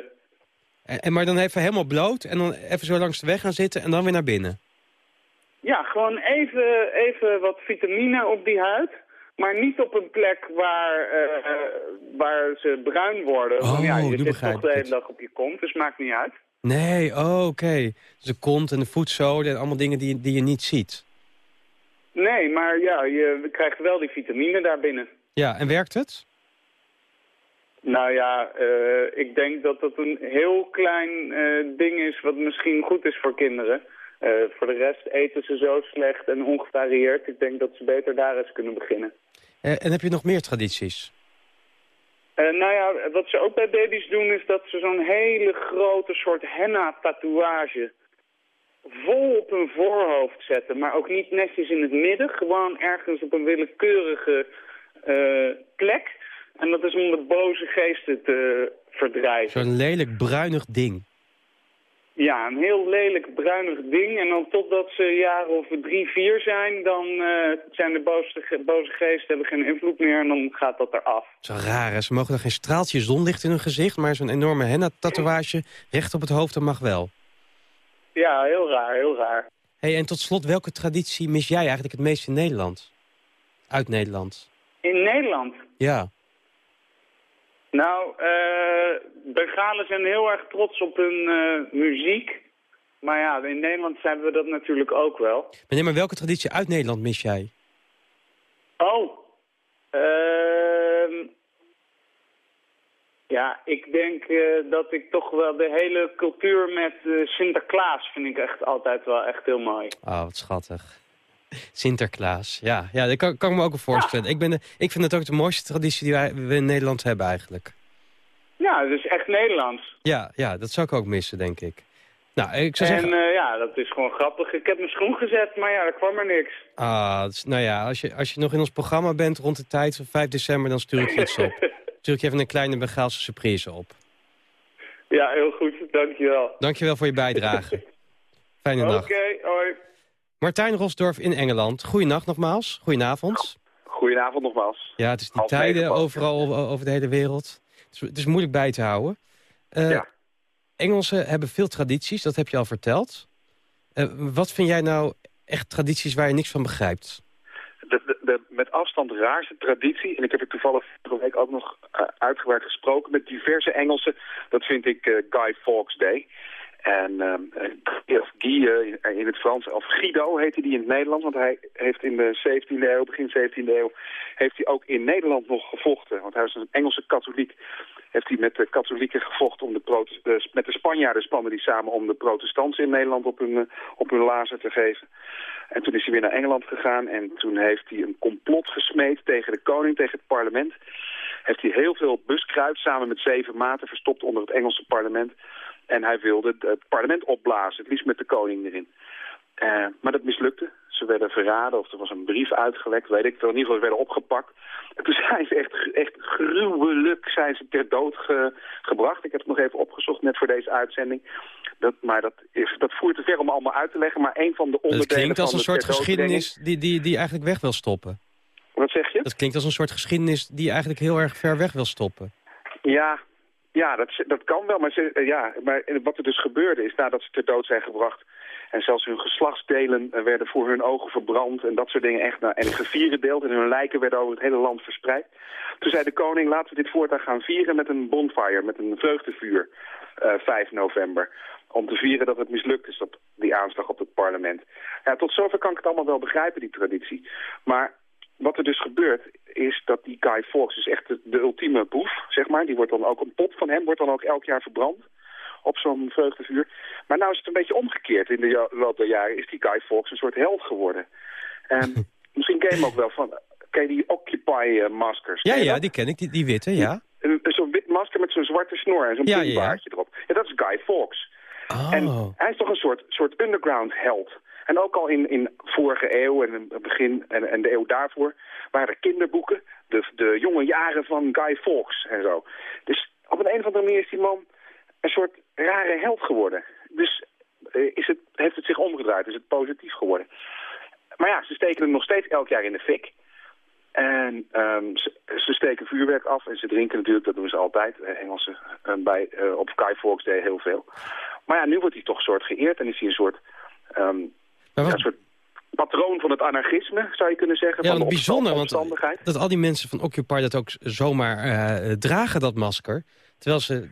En, en maar dan even helemaal bloot en dan even zo langs de weg gaan zitten en dan weer naar binnen. ja, gewoon even, even wat vitamine op die huid. Maar niet op een plek waar, eh, waar ze bruin worden. Oh, Want ja, je zit toch de hele dag op je kont, dus maakt niet uit. Nee, oh, oké. Dus de kont en de voetzolen en allemaal dingen die, die je niet ziet. Nee, maar ja, je krijgt wel die vitamine daarbinnen. Ja, en werkt het? Nou ja, eh, ik denk dat dat een heel klein eh, ding is wat misschien goed is voor kinderen. Eh, voor de rest eten ze zo slecht en ongevarieerd. Ik denk dat ze beter daar eens kunnen beginnen. Eh, en heb je nog meer tradities? Eh, nou ja, wat ze ook bij baby's doen is dat ze zo'n hele grote soort henna-tatoeage vol op hun voorhoofd zetten. Maar ook niet netjes in het midden, gewoon ergens op een willekeurige plek. En dat is om de boze geesten te verdrijven. Zo'n lelijk bruinig ding. Ja, een heel lelijk bruinig ding. En dan totdat ze een jaar of drie, vier zijn, dan eh, zijn de boze, boze geesten hebben geen invloed meer en dan gaat dat eraf. Zo raar, hè? Ze mogen er geen straaltje zonlicht in hun gezicht... maar zo'n enorme henna-tatoeage recht op het hoofd, dat mag wel. Ja, heel raar, heel raar. hey, en tot slot, welke traditie mis jij eigenlijk het meest in Nederland? Uit Nederland. In Nederland? Ja. Nou, eh Bengalen zijn heel erg trots op hun eh, muziek. Maar ja, in Nederland hebben we dat natuurlijk ook wel. Maar nee, maar welke traditie uit Nederland mis jij? Oh, ehm ja, ik denk eh, dat ik toch wel de hele cultuur met Sinterklaas vind ik echt altijd wel echt heel mooi. Oh, wat schattig. Sinterklaas, ja. Ja, dat kan, kan ik me ook voorstellen. Ik, ben de, ik vind het ook de mooiste traditie die wij, we in Nederland hebben eigenlijk. Ja, dus echt Nederlands. Ja, ja, dat zou ik ook missen, denk ik. Nou, ik zou en zeggen... eh, ja, dat is gewoon grappig. Ik heb mijn schoen gezet, maar ja, er kwam er niks. Ah, is- nou ja, als je, als je nog in ons programma bent rond de tijd van 5 december... dan stuur ik je iets op. (laughs) stuur ik je even een kleine Bengaalse surprise op. Ja, heel goed. Dankjewel. Dankjewel voor je bijdrage. (laughs) Fijne Oké, nacht. hoi. Martijn Rosdorf in Engeland. Goeienacht nogmaals. Goedenavond. Goedenavond nogmaals. Ja, het is die Half tijden overal over de hele wereld. Het is, het is moeilijk bij te houden. Eh, Ja. Engelsen hebben veel tradities, dat heb je al verteld. Eh, wat vind jij nou echt tradities waar je niks van begrijpt? De, de, de met afstand raarste traditie, en ik heb er toevallig vorige week ook nog eh, uitgebreid gesproken met diverse Engelsen, dat vind ik Guy Fawkes Day. En uh, Guy uh, in het Frans, of Guido heette die in het Nederlands, want hij heeft in de 17e eeuw, begin 17e eeuw, heeft hij ook in Nederland nog gevochten. Want hij was een Engelse katholiek, heeft hij met de katholieken gevochten om de met de Spanjaarden spannen die samen om de protestanten in Nederland op hun, op hun lazer te geven. En toen is hij weer naar Engeland gegaan en toen heeft hij een complot gesmeed tegen de koning, tegen het parlement. Heeft hij heel veel buskruid samen met zeven maten verstopt onder het Engelse parlement. En hij wilde het parlement opblazen, het liefst met de koning erin. Uh, maar dat mislukte. Ze werden verraden of er was een brief uitgelekt, weet ik veel. In ieder geval, ze werden opgepakt. En toen (laughs) zijn ze echt, echt gruwelijk zijn ze ter dood ge, gebracht. Ik heb het nog even opgezocht, net voor deze uitzending. Dat, maar dat, is, dat voert te ver om allemaal uit te leggen. Maar een van de onderdelen Het klinkt als een soort geschiedenis die, die, die eigenlijk weg wil stoppen. Wat zeg je? Dat klinkt als een soort geschiedenis die eigenlijk heel erg ver weg wil stoppen. Ja, ja, dat, dat kan wel, maar, ze, ja, maar wat er dus gebeurde is nadat ze ter dood zijn gebracht... en zelfs hun geslachtsdelen werden voor hun ogen verbrand en dat soort dingen echt... Nou, en gevierendeeld en hun lijken werden over het hele land verspreid. Toen zei de koning, laten we dit voortaan gaan vieren met een bonfire, met een vreugdevuur, uh, 5 november. Om te vieren dat het mislukt is, dat, die aanslag op het parlement. Ja, tot zover kan ik het allemaal wel begrijpen, die traditie. Maar wat er dus gebeurt, is dat die Guy Fawkes is echt de, de, ultieme boef, zeg maar. Die wordt dan ook, een pot van hem wordt dan ook elk jaar verbrand op zo'n vreugdevuur. Maar nou is het een beetje omgekeerd. In de loop der jaren is die Guy Fawkes een soort held geworden. En (laughs) misschien ken je hem ook wel van, ken je die Occupy-maskers? Ja, ja, die ken ik, die, die witte, ja. Zo'n wit masker met zo'n zwarte snor en zo'n ja, puntbaardje ja. erop. Ja, dat is Guy Fawkes. Oh. En hij is toch een soort, soort underground held. En ook al in, in vorige eeuw en begin en, en de eeuw daarvoor waren er kinderboeken. De, de jonge jaren van Guy Fawkes en zo. Dus op een, een of andere manier is die man een soort rare held geworden. Dus uh, is het, heeft het zich omgedraaid, is het positief geworden. Maar ja, ze steken hem nog steeds elk jaar in de fik. En um, ze, steken vuurwerk af en ze drinken natuurlijk, dat doen ze altijd, uh, Engelsen, uh, bij, op Guy Fawkes Day heel veel. Maar ja, nu wordt hij toch een soort geëerd en is hij een soort... Um, ja, een soort patroon van het anarchisme, zou je kunnen zeggen. Ja, van de bijzonder, want dat al die mensen van Occupy dat ook zomaar uh, dragen, dat masker. Terwijl ze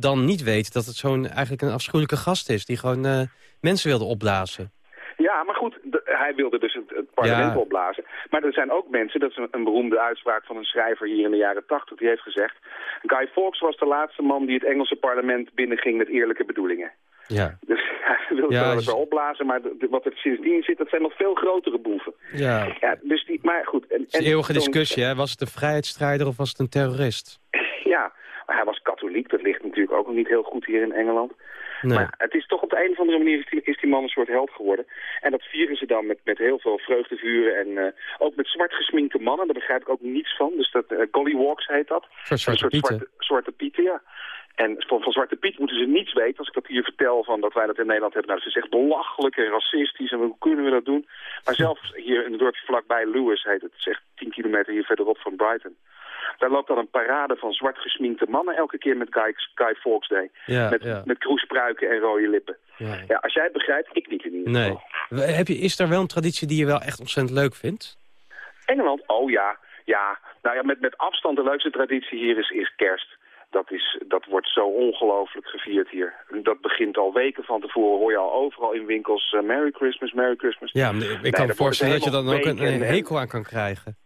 dan niet weten dat het zo'n eigenlijk een afschuwelijke gast is... die gewoon uh, mensen wilde opblazen. Ja, maar goed, hij wilde dus het, het parlement ja. opblazen. Maar er zijn ook mensen, dat is een, een, beroemde uitspraak van een schrijver hier in de jaren tachtig... die heeft gezegd, Guy Fawkes was de laatste man die het Engelse parlement binnenging met eerlijke bedoelingen. Ja. Dus (laughs) hij wilde ja, het wel opblazen, maar de, de, wat er sindsdien zit, dat zijn nog veel grotere boeven. Ja. ja dus die, maar goed. En, het is een eeuwige discussie, hè? Was het een vrijheidsstrijder of was het een terrorist? (laughs) Ja, maar hij was katholiek, dat ligt natuurlijk ook nog niet heel goed hier in Engeland. Nee. Maar het is toch op de een of andere manier is die, is die man een soort held geworden. En dat vieren ze dan met, met heel veel vreugdevuren en uh, ook met zwart gesminkte mannen. Daar begrijp ik ook niets van. Dus dat uh, Gollywalks heet dat. Zwarte een soort zwarte, zwarte pieten, ja. En van, van Zwarte Piet moeten ze niets weten. Als ik dat hier vertel, van dat wij dat in Nederland hebben. Nou, dat is echt belachelijk en racistisch. En hoe kunnen we dat doen? Maar zelfs hier in het dorpje vlakbij Lewis heet het. Het is echt 10 kilometer hier verderop van Brighton. Daar loopt dan een parade van zwart gesminkte mannen elke keer met Guy, Guy Fawkes Day. Ja, met, ja. met kroespruiken en rode lippen. Ja. ja, als jij het begrijpt, ik niet in ieder nee. geval. Heb je, is er wel een traditie die je wel echt ontzettend leuk vindt? Engeland? Oh ja, ja. Nou ja, met, met afstand de leukste traditie hier is, is kerst. Dat, is, dat wordt zo ongelooflijk gevierd hier. Dat begint al weken van tevoren. Hoor je al overal in winkels uh, Merry Christmas, Merry Christmas. Ja, ik nee, kan me voorstellen dat je dan ook een, een hekel aan kan krijgen.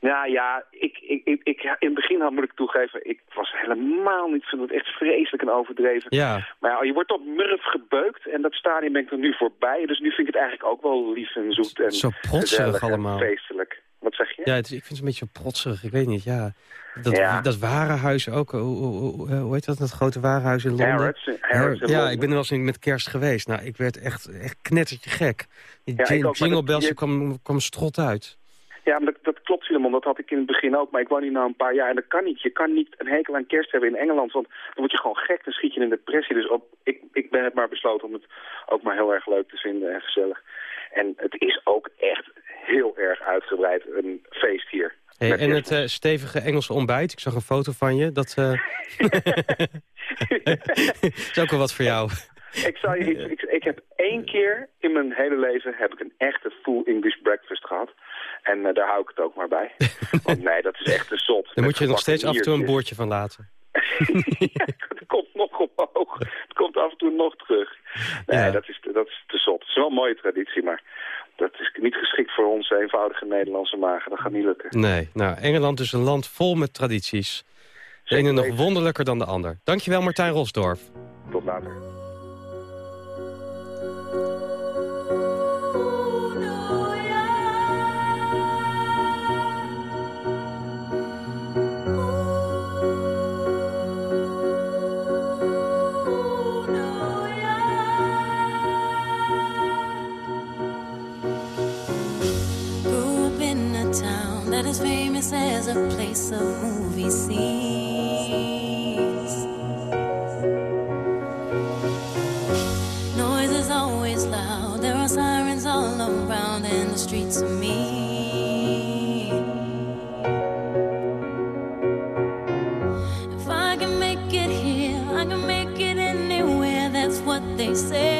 Ja, ja, ik, ik, ik, ik, in het begin had, moet ik toegeven, ik was helemaal niet, vind het echt vreselijk en overdreven. Ja. Maar ja, je wordt tot murf gebeukt en dat stadium ben ik er nu voorbij. Dus nu vind ik het eigenlijk ook wel lief en zoet en Zo protserig allemaal. en feestelijk. Wat zeg je? Ja, het, ik vind het een beetje protserig, ik weet niet, ja. Dat, ja. dat warenhuis ook, hoe, hoe, hoe heet dat, dat grote warenhuis in Londen? Harrods, Harrods in ja, ik ben er wel eens met kerst geweest. Nou, ik werd echt, echt knettertje gek. Die Ja, ook, jingle bells je- kwam, kwam strot uit. Ja, maar dat, dat klopt Filemon, dat had ik in het begin ook. Maar ik woon hier nou een paar jaar en dat kan niet. Je kan niet een hekel aan kerst hebben in Engeland, want dan word je gewoon gek. Dan schiet je in depressie. Dus op, ik, ik ben het maar besloten om het ook maar heel erg leuk te vinden en gezellig. En het is ook echt heel erg uitgebreid, een feest hier. Hey, en het eh, stevige Engelse ontbijt, ik zag een foto van je. Dat eh, (laughs) is ook wel wat voor jou. Ik, zou je iets, ik, ik heb één keer in mijn hele leven heb ik een echte full English breakfast gehad. En eh, daar hou ik het ook maar bij. (laughs) Want nee, dat is echt een zot. Daar Met moet je nog steeds af en toe een boordje van laten. (laughs) het komt nog omhoog. Het komt af en toe nog terug. (laughs) Nee, Ja. dat, is, dat is te zot. Het is wel een mooie traditie, maar dat is niet geschikt voor onze eenvoudige Nederlandse magen. Dat gaat niet lukken. Nee, nou, Engeland is een land vol met tradities. De ene nog wonderlijker dan de ander. Dankjewel Martijn Rosdorf. Tot later. As a place of movie scenes. Noise is always loud, there are sirens all around, and the streets are mean. If I can make it here, I can make it anywhere, that's what they say.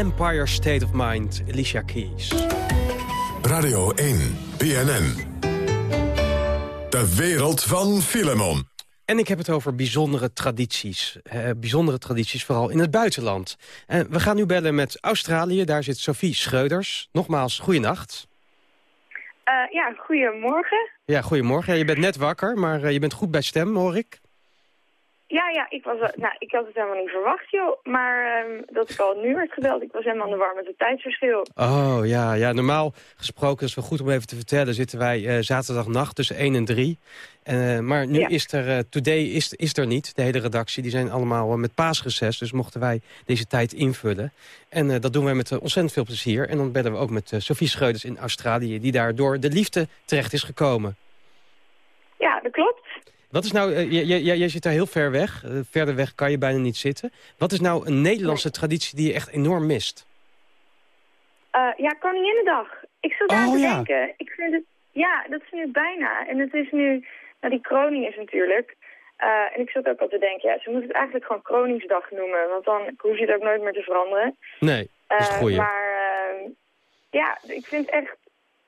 Empire State of Mind, Alicia Keys. Radio 1, BNN. De wereld van Filemon. En ik heb het over bijzondere tradities. Eh, bijzondere tradities, vooral in het buitenland. En we gaan nu bellen met Australië. Daar zit Sophie Schreuders. Nogmaals, goeienacht. Eh, ja, goedemorgen. Ja, goedemorgen. Ja, je bent net wakker, maar eh, je bent goed bij stem, hoor ik. Ja, ja, ik, was, wel- nou, ik had het helemaal niet verwacht, joh. Maar ehm, dat ik al nu werd gebeld, ik was helemaal aan de war met het tijdsverschil. Oh, ja, ja. Normaal gesproken, is wel goed om even te vertellen... zitten wij eh, zaterdagnacht tussen 1 en 3. Eh, maar nu Ja. is er, eh, today is, is er niet, de hele redactie. Die zijn allemaal eh, met paasreces, dus mochten wij deze tijd invullen. En eh, dat doen wij met eh, ontzettend veel plezier. En dan bellen we ook met eh, Sophie Scheuders in Australië... die daar door de liefde terecht is gekomen. Ja, dat klopt. Wat is nou, eh, jij- zit daar heel ver weg. Eh, verder weg kan je bijna niet zitten. Wat is nou een Nederlandse traditie die je echt enorm mist? Eh, ja, Koninginnedag. Ik zat aan Oh, te ja. denken. Ik vind het, ja, dat is nu bijna. En het is nu, nou die kroning is natuurlijk. En ik zat ook al te denken, ja, ze moeten het eigenlijk gewoon Kroningsdag noemen. Want dan hoef je het ook nooit meer te veranderen. Nee, dat is het. Maar, ja, ik vind echt...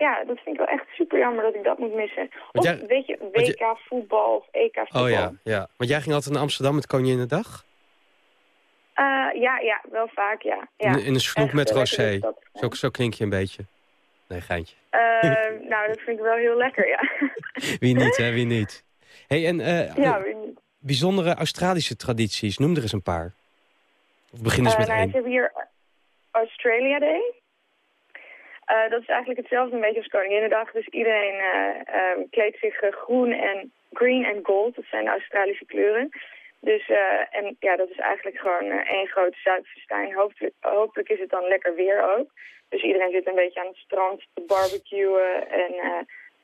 Ja, dat vind ik wel echt super jammer dat ik dat moet missen. Of, jij- weet je, WK voetbal of EK voetbal. Oh ja, ja. Want jij ging altijd naar Amsterdam met Koninginnedag? Eh, ja, ja, wel vaak, ja. ja. In, in een snoep met rosé. Zo, zo klink je een beetje. Nee, geintje. Eh, nou, dat vind ik wel heel lekker, ja. (laughs) Wie niet, hè? Wie niet? hey, en eh, ja, niet. bijzondere Australische tradities. Noem er eens een paar. Of begin eens met nou, één. ik heb hier Australia Day. Eh, dat is eigenlijk hetzelfde een beetje als Koninginnedag. Dus iedereen eh, kleedt zich eh, groen en green en gold. Dat zijn de Australische kleuren. Dus, en ja, dat is eigenlijk gewoon één grote Zuidfestijn. Hopelijk, hopelijk is het dan lekker weer ook. Dus iedereen zit een beetje aan het strand te barbecuen. En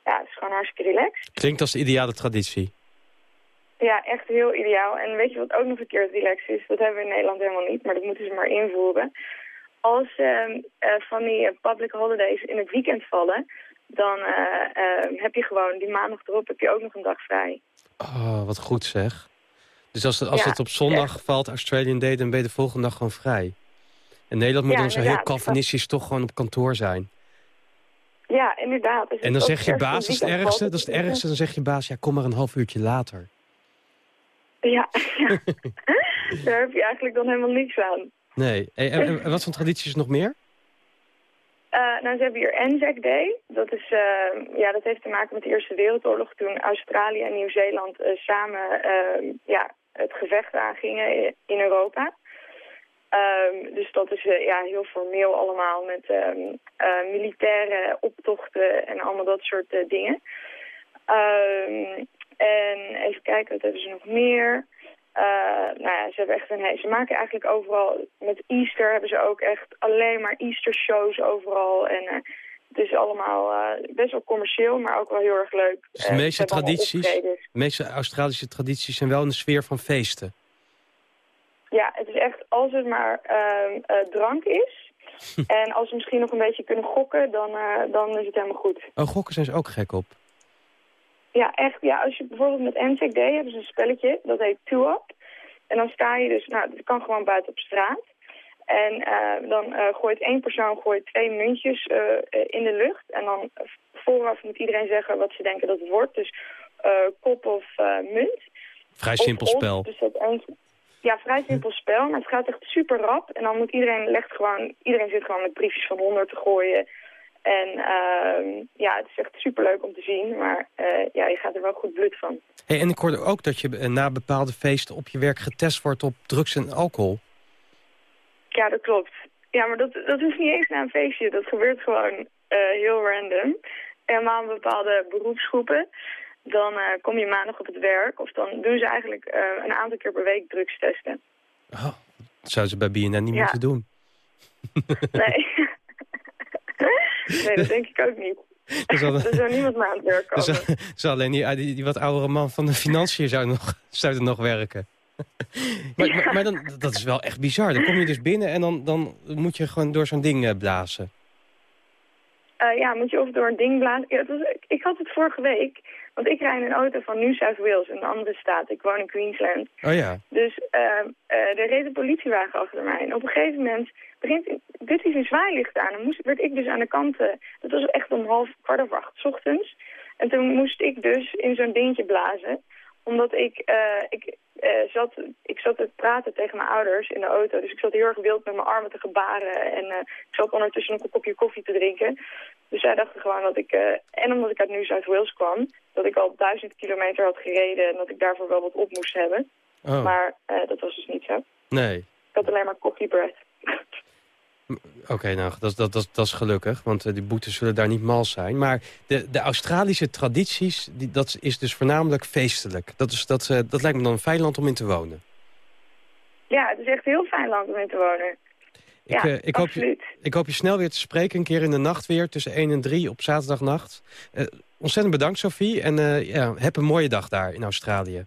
ja, het is gewoon hartstikke relaxed. Klinkt als de ideale traditie. Ja, echt heel ideaal. En weet je wat ook nog een keer het relax is? Dat hebben we in Nederland helemaal niet, maar dat moeten ze maar invoeren. Als ehm, eh, van die public holidays in het weekend vallen, dan eh, ehm, heb je gewoon die maandag erop heb je ook nog een dag vrij. Oh, wat goed zeg. Dus als, het, als Ja, het op zondag valt, Australian Day, dan ben je de volgende dag gewoon vrij. In Nederland moet Ja, dan zo heel. Calvinistisch toch gewoon op kantoor zijn. Ja, inderdaad. Dus En dan zeg je baas, dat is het ergste, dat is het ergste. Dan zeg je baas, ja, kom maar een half uurtje later. Ja, (laughs) ja. (laughs) daar heb je eigenlijk dan helemaal niks aan. Nee. En, en (laughs) wat voor tradities nog meer? Eh, nou, ze hebben hier Anzac Day. Dat, is, eh, ja, dat heeft te maken met de Eerste Wereldoorlog... toen Australië en Nieuw-Zeeland eh, samen eh, ja, het gevecht aangingen in Europa. Ehm, dus dat is eh, ja, heel formeel allemaal met ehm, eh, militaire optochten en allemaal dat soort eh, dingen. Ehm, en even kijken, wat hebben ze nog meer? Eh, nou ja, ze, hebben echt een, ze maken eigenlijk overal... Met Easter hebben ze ook echt alleen maar Easter shows overal. En eh, het is allemaal eh, best wel commercieel, maar ook wel heel erg leuk. Dus de meeste ze tradities, de meeste Australische tradities zijn wel in de sfeer van feesten. Ja, het is echt als het maar ehm, eh, drank is. (laughs) en als we misschien nog een beetje kunnen gokken, dan, dan is het helemaal goed. Oh, gokken zijn ze ook gek op. Ja, echt. Ja, als je bijvoorbeeld met NCD hebben ze een spelletje, dat heet Two Up. En dan sta je dus, nou, dat kan gewoon buiten op straat. En eh, dan eh, gooit één persoon gooit twee muntjes eh, in de lucht. En dan vooraf moet iedereen zeggen wat ze denken dat het wordt. Dus kop of munt. Vrij simpel of, spel. dus dat eentje- ja, vrij simpel spel, maar het gaat echt super rap. En dan moet iedereen legt gewoon, iedereen zit gewoon met briefjes van 100 te gooien. En ehm, ja, het is echt super leuk om te zien, maar eh, ja, je gaat er wel goed bloed van. Hey, en ik hoorde ook dat je eh, na bepaalde feesten op je werk getest wordt op drugs en alcohol. Ja, dat klopt. Ja, maar dat, dat is niet eens na een feestje. Dat gebeurt gewoon eh, heel random. Helemaal in bepaalde beroepsgroepen. Dan kom je maandag op het werk. Of dan doen ze eigenlijk een aantal keer per week drugs testen. Dat zouden ze bij BNN niet Ja. moeten doen. Nee. (laughs) nee, dat denk ik ook niet. Er Er zou niemand meer aan het werk er zal alleen die, die, die wat oudere man van de financiën zou, nog, zou er nog werken. maar, maar, maar dan, dat is wel echt bizar. Dan kom je dus binnen en dan, dan moet je gewoon door zo'n ding eh, blazen. Eh, ja, moet je of door een ding blazen. Ja, was, ik had het vorige week, want ik rijd in een auto van New South Wales, een andere staat. Ik woon in Queensland. Oh ja. Dus uh, uh, er reed een politiewagen achter mij. En op een gegeven moment begint dit is een zwaailicht aan. En moest, werd ik dus aan de kant, uh, dat was echt om half kwart over acht 's ochtends. En toen moest ik dus in zo'n dingetje blazen. Omdat ik, uh, ik, uh, zat, ik zat te praten tegen mijn ouders in de auto. Dus ik zat heel erg wild met mijn armen te gebaren. En uh, ik zat ondertussen nog een kopje koffie te drinken. Dus zij dachten gewoon dat ik... Uh, en omdat ik uit New South Wales kwam... dat ik al duizend kilometer had gereden... en dat ik daarvoor wel wat op moest hebben. Oh. Maar dat was dus niet zo. Nee. Ik had alleen maar coffee breath. (laughs) Oké, okay, nou, dat, dat, dat, dat is gelukkig, want uh, die boetes zullen daar niet mal zijn. Maar de, de Australische tradities, die, dat is dus voornamelijk feestelijk. Dat, is, dat, uh, dat lijkt me dan een fijn land om in te wonen. Ja, het is echt een heel fijn land om in te wonen. Ik, ja, uh, ik, hoop je, ik hoop je snel weer te spreken, een keer in de nacht weer, tussen 1 en 3 op zaterdagnacht. ontzettend bedankt, Sophie, en ja, heb een mooie dag daar in Australië.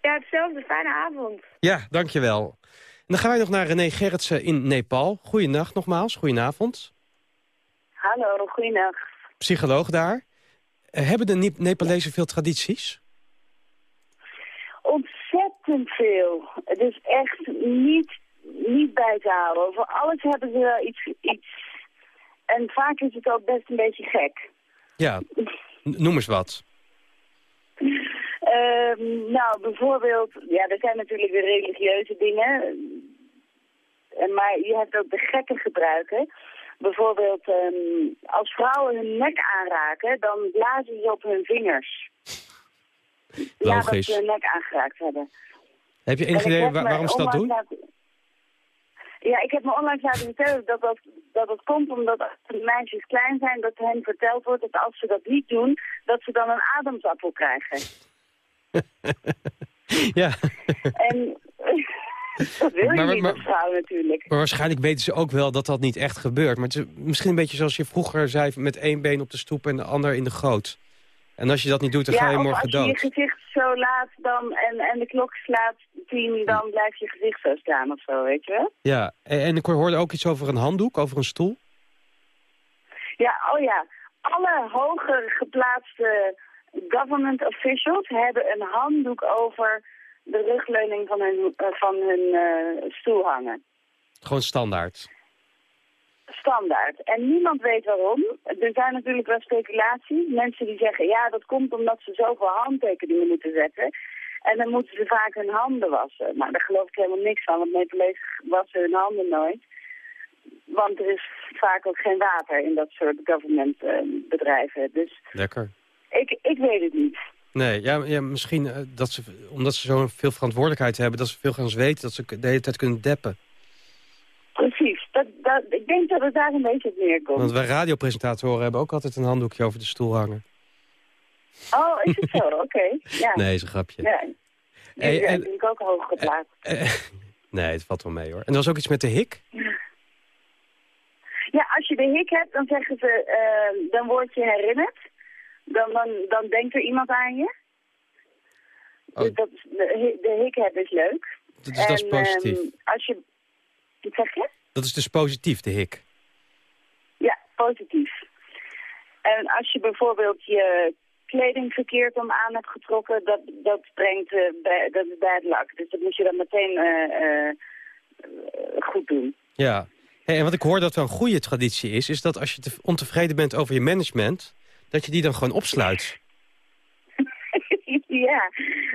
Ja, hetzelfde. Fijne avond. Ja, dankjewel. Dan gaan wij nog naar René Gerritsen in Nepal. Goeienacht nogmaals, goedenavond. Hallo, goeienacht. Psycholoog daar. Uh, hebben de Nepalezen veel tradities? Ontzettend veel. Het is echt niet, niet bij te houden. Voor alles hebben ze wel iets, iets, en vaak is het ook best een beetje gek. Ja, noem eens wat. Ehm, nou, bijvoorbeeld, ja, er zijn natuurlijk weer religieuze dingen. En, maar je hebt ook de gekke gebruiken. Bijvoorbeeld, ehm, als vrouwen hun nek aanraken, dan blazen ze op hun vingers. Ja, dat Logisch. ze hun nek aangeraakt hebben. Heb je En enig idee waar- waarom ze dat doen? laten- Ja, ik heb me onlangs laten vertellen dat dat, dat het komt omdat als de meisjes klein zijn, dat hen verteld wordt dat als ze dat niet doen, dat ze dan een ademsappel krijgen. (laughs) Ja, En (laughs) dat wil je Maar- niet maar- als vrouw natuurlijk. maar waarschijnlijk weten ze ook wel dat dat niet echt gebeurt. Maar het is misschien een beetje zoals je vroeger zei... met één been op de stoep en de ander in de goot. En als je dat niet doet, dan ga je morgen of als je je dood. gezicht zo laat dan, en, en de klok slaat tien, dan blijft je gezicht zo staan of zo, weet je wel? Ja, en, en ik hoorde ook iets over een handdoek, over een stoel. Ja, oh ja. Alle hoger geplaatste government officials hebben een handdoek over de rugleuning van hun, eh, van hun eh, stoel hangen. Gewoon standaard. Standaard. En niemand weet waarom. Er zijn natuurlijk wel speculaties. Mensen die zeggen, ja, dat komt omdat ze zoveel handtekeningen moeten zetten. En dan moeten ze vaak hun handen wassen. Nou, daar geloof ik helemaal niks van, want Nepalezen wassen hun handen nooit. Want er is vaak ook geen water in dat soort government eh, bedrijven. Dus Lekker. Ik, ik weet het niet. Nee, ja, ja misschien eh, dat ze, omdat ze zo veel verantwoordelijkheid hebben... dat ze veel gaan weten, dat ze de hele tijd kunnen deppen. Precies. Dat, dat, ik denk dat het daar een beetje op neerkomt. Want wij radiopresentatoren hebben ook altijd een handdoekje over de stoel hangen. Oh, is het zo? (laughs) Oké. Ja. Nee, is een grapje. Ja. Hey, Die en- ben ik ook hoog geplaatst. Eh, (laughs) nee, het valt wel mee hoor. En er was ook iets met de hik. Ja, als je de hik hebt, dan zeggen ze, eh, dan word je herinnerd. Dan, dan, dan denkt er iemand aan je. Dus dat, de, hi- de hik hebben is leuk. Dus dat is positief. ehm, als je... Wat zeg je? Dat is dus positief, de hik. Ja, positief. En als je bijvoorbeeld je kleding verkeerd om aan hebt getrokken, dat, dat brengt, eh, bij, dat is bad luck. Dus dat moet je dan meteen eh, eh, goed doen. Ja. Hey, en wat ik hoor dat wel een goede traditie is... is dat als je te- ontevreden bent over je management... dat je die dan gewoon opsluit. (laughs) ja,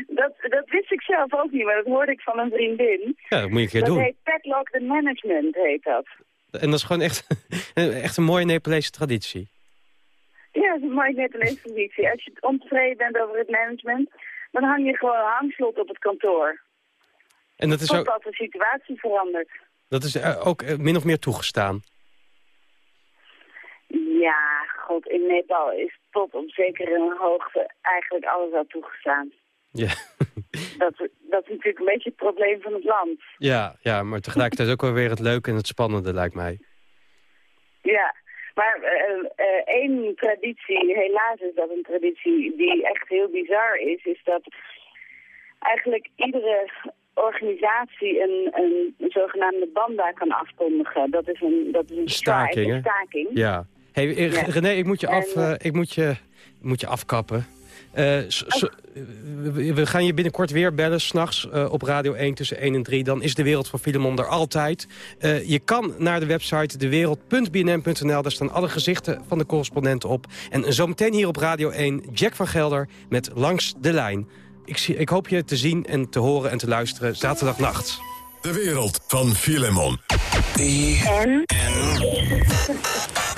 dat, dat wist ik zelf ook niet, maar dat hoorde ik van een vriendin. Ja, dat moet je een keer dat doen. heet Padlock the Management, heet dat. En dat is gewoon echt, (laughs) echt een mooie Nepalese traditie. Ja, dat is een mooie Nepalese traditie. Als je ontevreden bent over het management, dan hang je gewoon een hangslot op het kantoor. En dat is ook, de situatie verandert. dat is eh, ook eh, min of meer toegestaan. Ja, god, in Nepal is tot op zekere hoogte eigenlijk alles al toegestaan. Ja. (laughs) Dat, dat is natuurlijk een beetje het probleem van het land. Ja, ja, maar tegelijkertijd ook wel weer het leuke en het spannende, lijkt mij. Ja, maar eh, één traditie, helaas is dat een traditie die echt heel bizar is, is dat eigenlijk iedere organisatie een, een, een zogenaamde banda kan afkondigen. Dat is een, dat is een Staking, strike, een staking. Ja. Hey, eh, Ja. René, ik moet je, af, En, eh, ik moet je, moet je afkappen. Eh, s- we, gaan je binnenkort weer bellen, s'nachts eh op Radio 1 tussen 1 en 3. Dan is de wereld van Filemon er altijd. Eh, je kan naar de website dewereld.bnm.nl. Daar staan alle gezichten van de correspondenten op. En zometeen hier op Radio 1 Jack van Gelder met Langs de Lijn. Ik, zie, ik hoop je te zien en te horen en te luisteren zaterdagnacht. De wereld van Filemon. En? (laughs)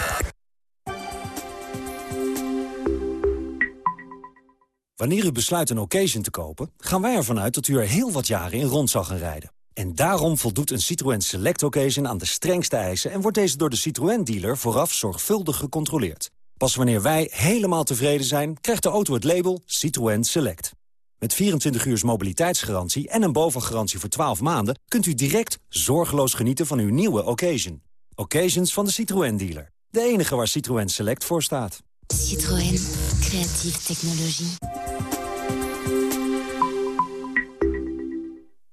Wanneer u besluit een occasion te kopen, gaan wij ervan uit dat u er heel wat jaren in rond zal gaan rijden. En daarom voldoet een Citroën Select Occasion aan de strengste eisen... en wordt deze door de Citroën-dealer vooraf zorgvuldig gecontroleerd. Pas wanneer wij helemaal tevreden zijn, krijgt de auto het label Citroën Select. Met 24 uur mobiliteitsgarantie en een bovengarantie voor 12 maanden... kunt u direct zorgeloos genieten van uw nieuwe occasion. Occasions van de Citroën-dealer. De enige waar Citroën Select voor staat. Citroën, creatieve technologie.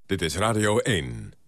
Dit is Radio 1.